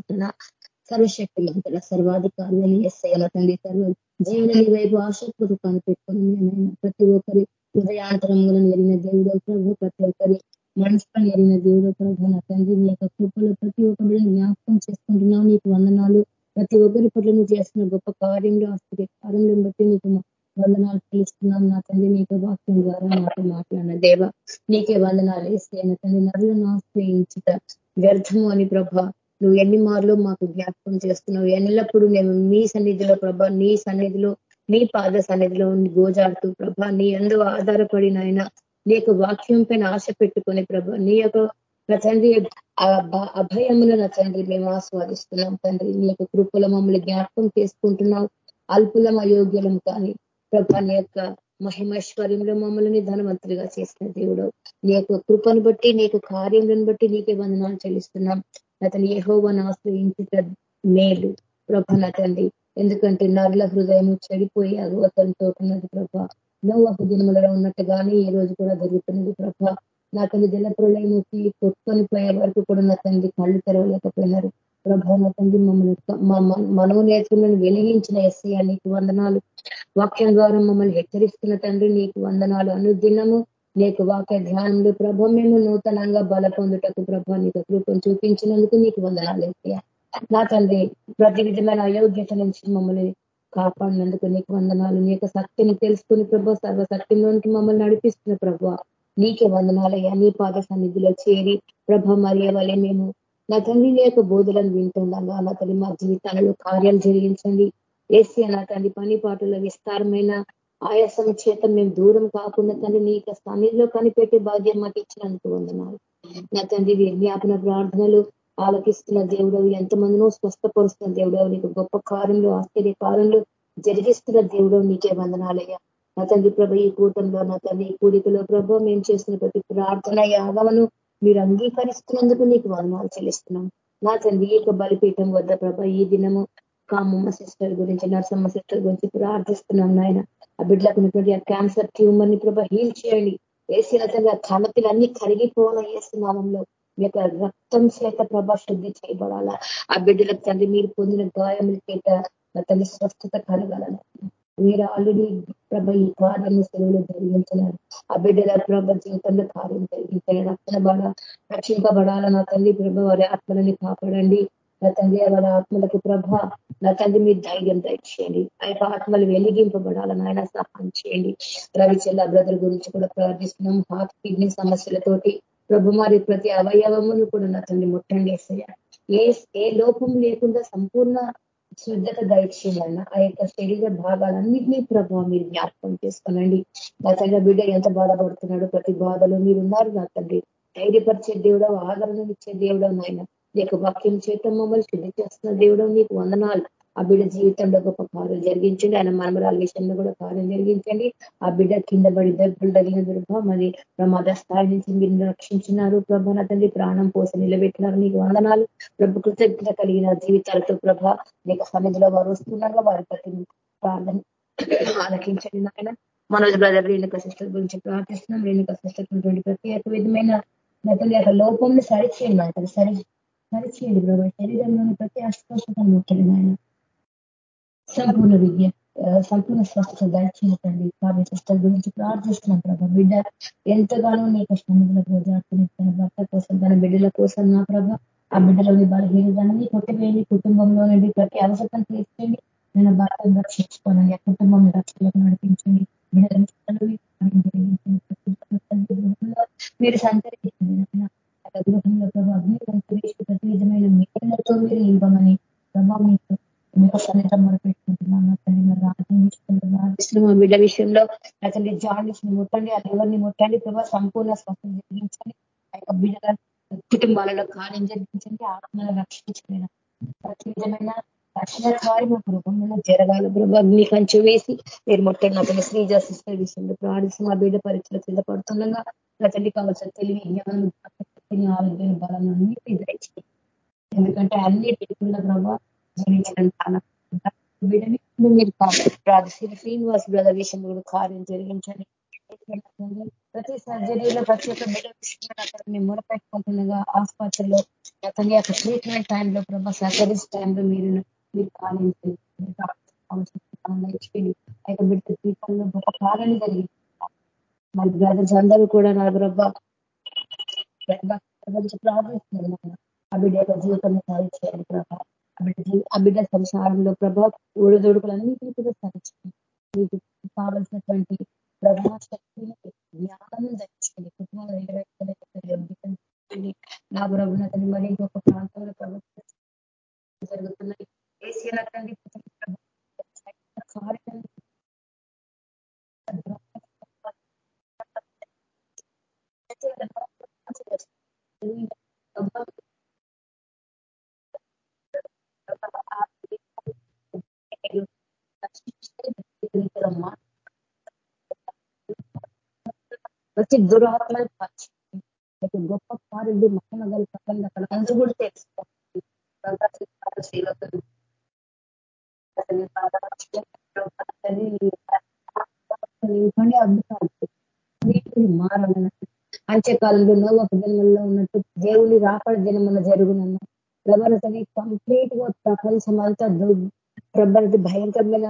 సర్వశక్తి మంతుల సర్వాధికారులని ఎస్ఐల తండ్రి సర్వ జీవన వైపు ఆశక్తులు కనిపెట్టుకుని ప్రతి ఒక్కరి హృదయాంతరంగా ఎరిగిన దేవుడు ప్రభు ప్రతి ఒక్కరి మనసుపై ఎరిగిన దేవుడు ప్రభు నా తండ్రి నీ యొక్క కృపలో ప్రతి ఒక్కరి జ్ఞాపకం చేసుకుంటున్నావు. నీకు వందనాలు. ప్రతి ఒక్కరి పట్ల నువ్వు చేస్తున్న గొప్ప కార్యంలో ఆస్తి కార్యంలో బట్టి నీకు వందనాలు తెలుస్తున్నాను నా తండ్రి నీకు వాక్యం ద్వారా నాతో మాట్లాడిన దేవ నీకే వందనాలు. వేస్తే నా తండ్రి నదులను ఆశ్రయించుట వ్యర్థము అని ప్రభ నువ్వు ఎన్ని మార్లు మాకు జ్ఞాపకం చేస్తున్నావు. ఎల్లప్పుడూ మేము నీ సన్నిధిలో ప్రభ నీ సన్నిధిలో నీ పాద సన్నిధిలో గోజాడుతూ ప్రభ నీ ఎందు ఆధారపడినైనా నీ యొక్క వాక్యం పైన ఆశ పెట్టుకుని ప్రభ నీ యొక్క తండ్రి అభయములు నా తండ్రి మేము ఆస్వాదిస్తున్నాం తండ్రి. నీ యొక్క కృపల మమ్మల్ని జ్ఞాపకం చేసుకుంటున్నాం అల్పులం అయోగ్యులం కానీ ప్రభా నీ యొక్క మహిమైశ్వర్యంలో మమ్మల్ని ధనవంతులుగా చేసిన దేవుడు. నీ యొక్క కృపను బట్టి నీ యొక్క కార్యములను బట్టి నీకే వందనాలు చెల్లిస్తున్నాం. అతని ఏహోవను ఆశ్రయించుట మేలు ప్రభ నా తండ్రి. ఎందుకంటే నర్ల హృదయం చెడిపోయి అగవతంతో ఉన్నది ప్రభా. నవ్వు దినములలో ఉన్నట్టుగానే ఈ రోజు కూడా జరుగుతున్నది. ప్రభ నా తండ్రి జల ప్రళయముకి కొట్టుకొని పోయే వరకు కూడా నా తండ్రి కళ్ళు తెరవలేకపోయినారు. ప్రభా నా తండ్రి మమ్మల్ని మనోనేత్రులను వెలిగించిన ఎస్ఐ నీకు వందనాలు. వాక్యం ద్వారా మమ్మల్ని హెచ్చరిస్తున్న తండ్రి నీకు వందనాలు. అనుదినము నీకు వాక్య ధ్యానంలో ప్రభ మేము నూతనంగా బల పొందుటకు ప్రభ నీకు రూపం చూపించినందుకు నీకు వందనాలు నా తండ్రి ప్రతి విధమైన అయోగ్యత నుంచి మమ్మల్ని కాపాడినందుకు నీకు వందనాలు. నీ యొక్క శక్తిని తెలుసుకుని ప్రభు సర్వశక్తిలోనికి మమ్మల్ని నడిపిస్తున్న ప్రభు నీకే వందనాలయ్యా నీ పాద సన్నిధిలో చేరి ప్రభ మరియ వలె మేము నా తండ్రి నీ యొక్క బోధలను వింటుండగా నా తల్లి మా జీవితాలలో కార్యాలు జరిగించండి. ఏసీ నా తండ్రి పని పాటలో విస్తారమైన ఆయాసం చేత మేము దూరం కాకుండా తండ్రి నీ సన్నిధిలో కనిపెట్టే భాగ్యం మాకు ఇచ్చినందుకు వందనాలు. నా తండ్రి జ్ఞాపన ప్రార్థనలు ఆలకిస్తున్న దేవుడు ఎంతమందినో స్వస్థపరుస్తున్న దేవుడు నీకు గొప్ప కార్యంలో ఆశ్చర్య కార్యంలో జరిగిస్తున్న దేవుడు నీకే వందనాలయ్యా. నా తండ్రి ప్రభ ఈ కూటంలో నా తండ్రి ఈ కూడికలో ప్రభ మేము చేస్తున్న ప్రతి ప్రార్థన యాగమును మీరు అంగీకరిస్తున్నందుకు నీకు వందనాలు చెల్లిస్తున్నాం. నా తండ్రి ఈ బలిపీఠం వద్ద ప్రభ ఈ దినము కామమ్మ సిస్టర్ గురించి నర్సమ్మ సిస్టర్ గురించి ప్రార్థిస్తున్నాం నాయన. ఆ బిడ్డలకు ఉన్నటువంటి ఆ క్యాన్సర్ ట్యూమర్ని ప్రభ హీల్ చేయండి. వేసిన తండ్రి ఆ తలపిలన్నీ కరిగిపోవాలని వేస్తున్నామంలో మీ యొక్క రక్తం చేత ప్రభ శుద్ధి చేయబడాలా? ఆ బిడ్డలకు తండ్రి మీరు పొందిన గాయముల చేత తల్లి స్వస్థత కలగాలని మీరు ఆల్రెడీ ప్రభ ఈ కార్యం సెలవులు జరిగించినారు. ఆ బిడ్డల ప్రభ జీవితంలో కార్యం జరిగించారు రక్షణ బడ రక్షింపబడాల? నా తల్లి ప్రభ వారి ఆత్మలని కాపాడండి. నా తండ్రి వారి ఆత్మలకు ప్రభ నా తండ్రి మీరు ధైర్యం దయచేయండి. ఆ యొక్క ఆత్మలు వెలిగింపబడాలని ఆయన సహాయం చేయండి. రవిచల్ల బ్రదర్ గురించి కూడా ప్రార్థిస్తున్నాం. హార్ట్ కిడ్నీ సమస్యలతోటి ప్రభు మరి ప్రతి అవయవమును కూడా నా తండ్రి ముట్టండి ఏ ఏ లోపం లేకుండా సంపూర్ణ శుద్ధత దయచేయాలన్న ఆ యొక్క శరీర భాగాలన్నింటినీ ప్రభావ మీరు జ్ఞాపకం చేసుకోనండి. నా తండ్రి బిడ్డ ఎంత బాధపడుతున్నాడు ప్రతి బాధలో మీరు ఉన్నారు నా తండ్రి. ధైర్యపరిచే దేవుడవు ఆదరణ ఇచ్చే దేవుడవు నాయన. నీకు వాక్యం చేత మమ్మల్ని శుద్ధి చేస్తున్న దేవుడవు నీకు వందనాలు. ఆ బిడ్డ జీవితంలో గొప్ప కార్యం జరిగించండి. ఆయన మనమరాల విషయంలో కూడా కార్యం జరిగించండి. ఆ బిడ్డ కింద పడి దెబ్బలు తగిన దుర్భ మరి ప్రమాద స్థాయి నుంచి మీరు రక్షించినారు. ప్రభ తండ్రి ప్రాణం పోసి నిలబెట్టినారు. నీకు వందనాలు. ప్రభు కృతజ్ఞత కలిగిన జీవితాలతో ప్రభ నీకు సన్నిధిలో వారు వస్తున్నారు. వారి ప్రతి ప్రార్థన ఆలకించండి నాయన. మనోజ్ బ్రదర్ రేణుక సిస్టర్ గురించి ప్రార్థిస్తున్నాం. రేణుక సిస్టర్ ప్రతి ఒక్క విధమైన లోపంని సరిచేయండి అంటారు సరి సరిచేయండి ప్రభా. శరీరంలోని ప్రతి అస్పష్టతను ముఖ్యంగా సంపూర్ణ విద్య సంపూర్ణ స్వస్థత దయచేయటండి కావ్య సిస్టర్ గురించి ప్రార్థిస్తున్నాం ప్రభా బిడ్డ ఎంతగానో నీ కష్టంలో రోజాడుతున్న భర్త కోసం తన బిడ్డల కోసం నా ప్రభా ఆ బిడ్డలోని బలహీనదాన్ని కొట్టివేయండి కుటుంబంలో నుండి ప్రతి అవసరం తీర్చండి నేను భర్తను రక్షించుకోనండి ఆ కుటుంబం రక్షణకు నడిపించండి మీరు సంతరించండి గృహంలో ప్రభావ ప్రతి విధమైన మేలతో మీరు ఇవ్వమని ప్రభావ మీకు సన్నిధం మొరపెట్టుకుంటున్నాను బిడ్డ విషయంలో అతని జాండీస్ ముట్టండి అది ఎవరిని ముట్టండి ప్రభావ సంపూర్ణ స్వస్థం జరిగించండి. ఆ యొక్క బిడ్డల కుటుంబాలలో కార్యం జరిగించండి ఆత్మను రక్షించండి. ప్రతి విధమైన రక్షణ కార్యం ప్రభావంలో జరగాలి ప్రభు. అగ్ని కంచె వేసి మీరు ముట్టండి. అతని శ్రీజ సిస్టర్ విషయంలో ప్రాణిస్తూ ఆ బిడ్డ పరీక్షలు సిద్ధపడుతుండగా ప్రతి కావాల్సిన తెలివి జ్ఞానం ఆరోగ్యం బలం అన్నిటి దయచేయండి. ఎందుకంటే అన్ని పెట్టుకున్న ప్రభావ జీవించడం మీరు శ్రీనివాస్ బ్రదర్ విషయం కూడా కార్యం జరిగించండి ప్రతి సర్జరీలో ప్రతి ఒక్క బిడ్డ విషయంలో మేము మురపెట్టుకుంటుండగా ఆసుపత్రిలో అతని యొక్క ట్రీట్మెంట్ టైంలో ప్రభా సర్జరీస్ టైంలో మీరు మీరు కార్యం చేయండి అయితే బిడ్డ జీవితంలో గొప్ప కార్యం జరిగింది మరి బ్రదర్స్ అందరూ కూడా నా ప్రభా ప్రార్థిస్తున్నారు ఆ బిడ్డ యొక్క జీవితాన్ని సాధి చేయాలి ప్రభా ఆ బిడ్డ సంసారంలో ప్రభా ఊడదొడుకులన్నింటినీ కూడా సరించండి మీకు కావలసినటువంటి ప్రభా శక్తిని జ్ఞానం దంచండి కుటుంబంలో నెరవేర్చండి నా ప్రభుత్వ మరి ఇంకొక ప్రాంతంలో ప్రభుత్వం జరుగుతున్నాయి ఏసీల తండ్రి ప్రతి దురాత్మని దురాత్మలు గొప్ప కారుడు మహిమ గల పక్కన అక్కడ అందు కూడా తెలుసుకోవాలి. అద్భుతాలు మారాలన్న అంత్యకాలంలో నోవ జన్మల్లో ఉన్నట్టు దేవుని రాకడ జన్మన జరుగునన్నా ప్రభరతని కంప్లీట్గా ప్రపంచం అంతా ప్రభరతి భయంకరమైన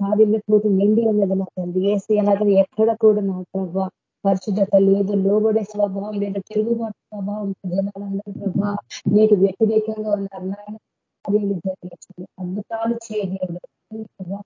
కార్యలతోటి నిండి ఉన్నది నా తండ్రి. వేసి అలాగే ఎక్కడ కూడా నా ప్రభావ పరిశుద్ధత లేదు లోబడే స్వభావం లేదా తిరుగుబాటు స్వభావం జనాలందరూ ప్రభా. నీకు వ్యతిరేకంగా ఉన్నారు నాయన జరిగించండి అద్భుతాలు చేయలేదు ప్రభా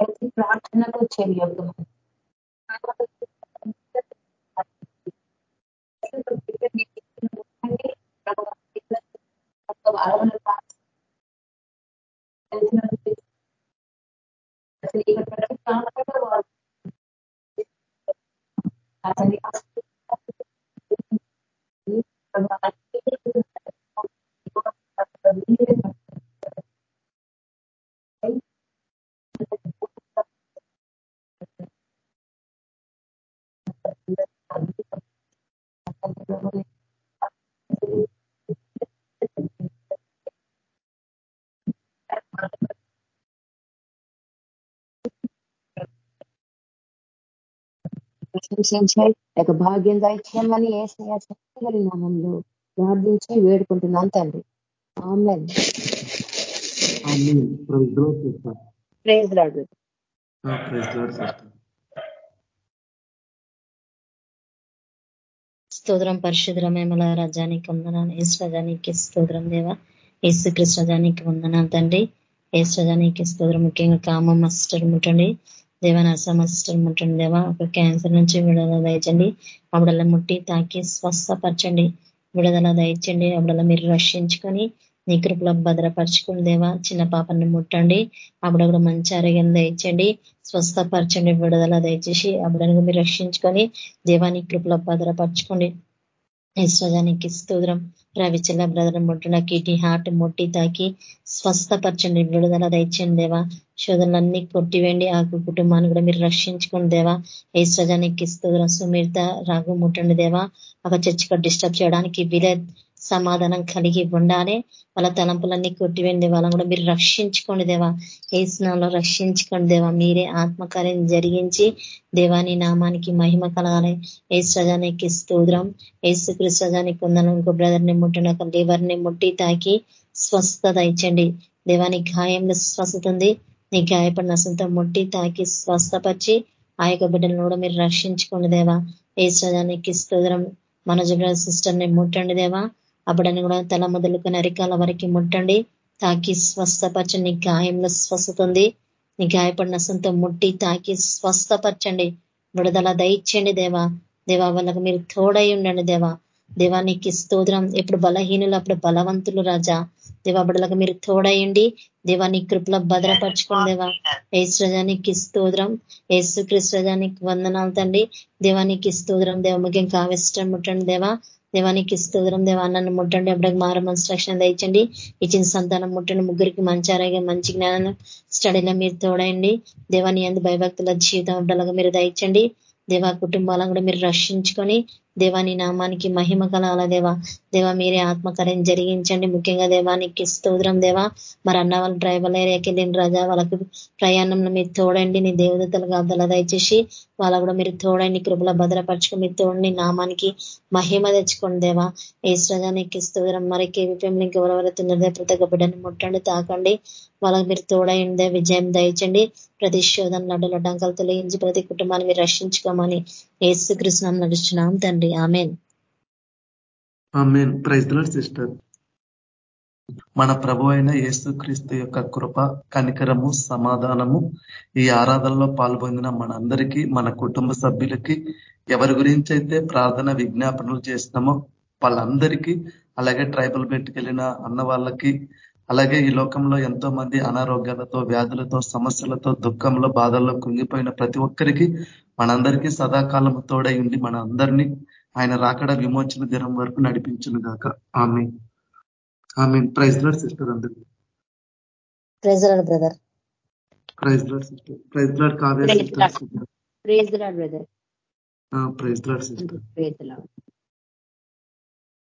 ప్రతి ప్రార్థనకు వచ్చేది యోగం జరిగించి ఆశ్చర్యోగం ప్రశంసించాయి ఒక భాగ్యం దాయిచ్చామని ఏ శక్తి నామంలో ప్రార్థించి వేడుకుంటున్నాను తండ్రి. ఆమెన్. ప్రేజ్ లాడు స్తోత్రం పరిశుద్రమేమల రజానికి వందనాలు. ఏసు స్తోత్రం దేవ. ఏసు కృష్ణజానికి వందనాలు తండ్రి. ఏశ్వజానికి స్తోత్రం. ముఖ్యంగా కామ మాస్టర్ ముట్టండి. దేవన నర్స ముట్టండి దేవ. ఒక క్యాన్సర్ నుంచి విడుదల దయచండి. అప్పుడల్లా ముట్టి తాకి స్వస్థపరచండి. విడుదల దయచండి. అప్పుడల్లా మీరు రక్షించుకొని నీ కృపలో భద్రపరచుకుని దేవా చిన్న పాపని ముట్టండి. అప్పుడప్పుడు మంచి ఆరోగ్యం దయచండి స్వస్థపరచండి విడుదల దయచేసి అప్పుడనుగు మీరు రక్షించుకొని దేవాని కృపలో భద్రపరచుకోండి. ఈశ్వజానికి స్తోత్రం. రవిచల్ల బ్రదర్ ముట్టిన కిడ్నీ హార్ట్ ముట్టి తాకి స్వస్థపరచండి విడుదల దయచండి దేవా. శోధనలన్నీ కొట్టివేండి ఆ కుటుంబాన్ని కూడా మీరు రక్షించుకోండి దేవా. ఈశ్వజానికి స్తోత్రం. సుమీర్త రాగు ముట్టండి దేవా. ఒక చర్చిక డిస్టర్బ్ చేయడానికి వీలే సమాధానం కలిగి ఉండాలి. వాళ్ళ తలంపులన్నీ కొట్టివేండి వాళ్ళని కూడా మీరు రక్షించుకోండి దేవా. ఏ రక్షించుకోండి దేవా. మీరే ఆత్మకార్యం జరిగించి దేవాని నామానికి మహిమ కలగాలి. ఏ సజానికి స్తోత్రం. ఏసు కృష్ణజానికి ఉందని ఇంకో బ్రదర్ని ముట్టిన ఒక లివర్ని ముట్టి తాకి స్వస్థత ఇచ్చండి. దేవాని గాయంలో స్వస్థత ఉంది. నీ గాయపడిన అసంతో ముట్టి తాకి స్వస్థపరిచి ఆ యొక్క బిడ్డలను కూడా మీరు రక్షించుకోండి దేవా. ఏ సజానికి స్తోత్రం. మన జుబ్ర సిస్టర్ని ముట్టండి దేవా. అప్పుడని కూడా తల మొదలుకొని అరికాల వరకు ముట్టండి. తాకి స్వస్థపరచండి. గాయంలో స్వస్థత ఉంది నీ గాయపడిన సొంత ముట్టి తాకి స్వస్థపరచండి. విడుదల దయచేయండి దేవా. దేవా వాళ్ళకు మీరు తోడై ఉండండి దేవా. దేవానికి స్తోత్రం. ఎప్పుడు బలహీనులు అప్పుడు బలవంతులు రాజా. దేవా బిడలకు మీరు తోడయండి దేవాని కృపలో భద్రపరచుకోండి దేవా. ఏసుజానికి స్తోత్రం. ఏసు కృష్ణజానికి వందనాలు తండి దేవానికి స్తోత్రం. దేవ ముఖ్యం కావిష్టం ముట్టండి దేవా. దేవానికి స్తోత్రం. దేవా నన్ను ముట్టండి. అప్పుడకి మారు మనసు రక్షణ దయచండి. ఇచ్చిన సంతానం ముట్టండి. ముగ్గురికి మంచి ఆరోగ్యం మంచి జ్ఞానం స్టడీలో మీరు తోడండి. దేవాని అందు భయభక్తుల జీవితం అడ్డలాగా మీరు దయచండి. దేవా కుటుంబాలను కూడా మీరు రక్షించుకొని దేవాని నామానికి మహిమ కలాల దేవా. దేవా మీరే ఆత్మకార్యం జరిగించండి. ముఖ్యంగా దేవానికి స్తోత్రం దేవా. మరి అన్న వాళ్ళ డ్రైవర్ ఏరియాకి వెళ్ళిన రాజా వాళ్ళకి ప్రయాణంలో మీరు తోడండి. నీ దేవదత్తలు కాదల దయచేసి వాళ్ళ కూడా మీరు తోడండి. కృపల భద్రపరచుకుని మీరు తోడండి నామానికి మహిమ తెచ్చుకోండి దేవా. ఏ స్తోత్రం. మరి కేవీపీఎం ఎవరెవరైతే ప్రతి ఒక్క బిడ్డని ముట్టండి తాకండి. వాళ్ళకి మీరు తోడయండి విజయం దయచండి ప్రతి శోధన నడుల డంకలు తొలగించి ప్రతి కుటుంబాన్ని మీరు రక్షించుకోమని ఏసు కృష్ణం నడుచున్నాం తండ్రి. ఆమెన్. సిస్టర్. మన ప్రభు అయిన యేసుక్రీస్తు యొక్క కృప కనికరము సమాధానము ఈ ఆరాధనలో పాల్పొందిన మనందరికీ మన కుటుంబ సభ్యులకి ఎవరి గురించి అయితే ప్రార్థన విజ్ఞాపనలు చేసినామో వాళ్ళందరికీ అలాగే ట్రైబల్ పెట్టుకెళ్ళిన అన్న వాళ్ళకి అలాగే ఈ లోకంలో ఎంతో మంది అనారోగ్యాలతో వ్యాధులతో సమస్యలతో దుఃఖంలో బాధల్లో కుంగిపోయిన ప్రతి ఒక్కరికి మనందరికీ సదాకాలం తోడై ఉండి మన అందరినీ ఆయన రాకడ విమోచన దినం వరకు నడిపించును గాక. ఆమె ఆమె ప్రైజ్ లాడ్ సిస్టర్ అందరికి praise Lord brother praise Lord sister praise Lord Kavya sister praise Lord brother praise Lord sister praise Lord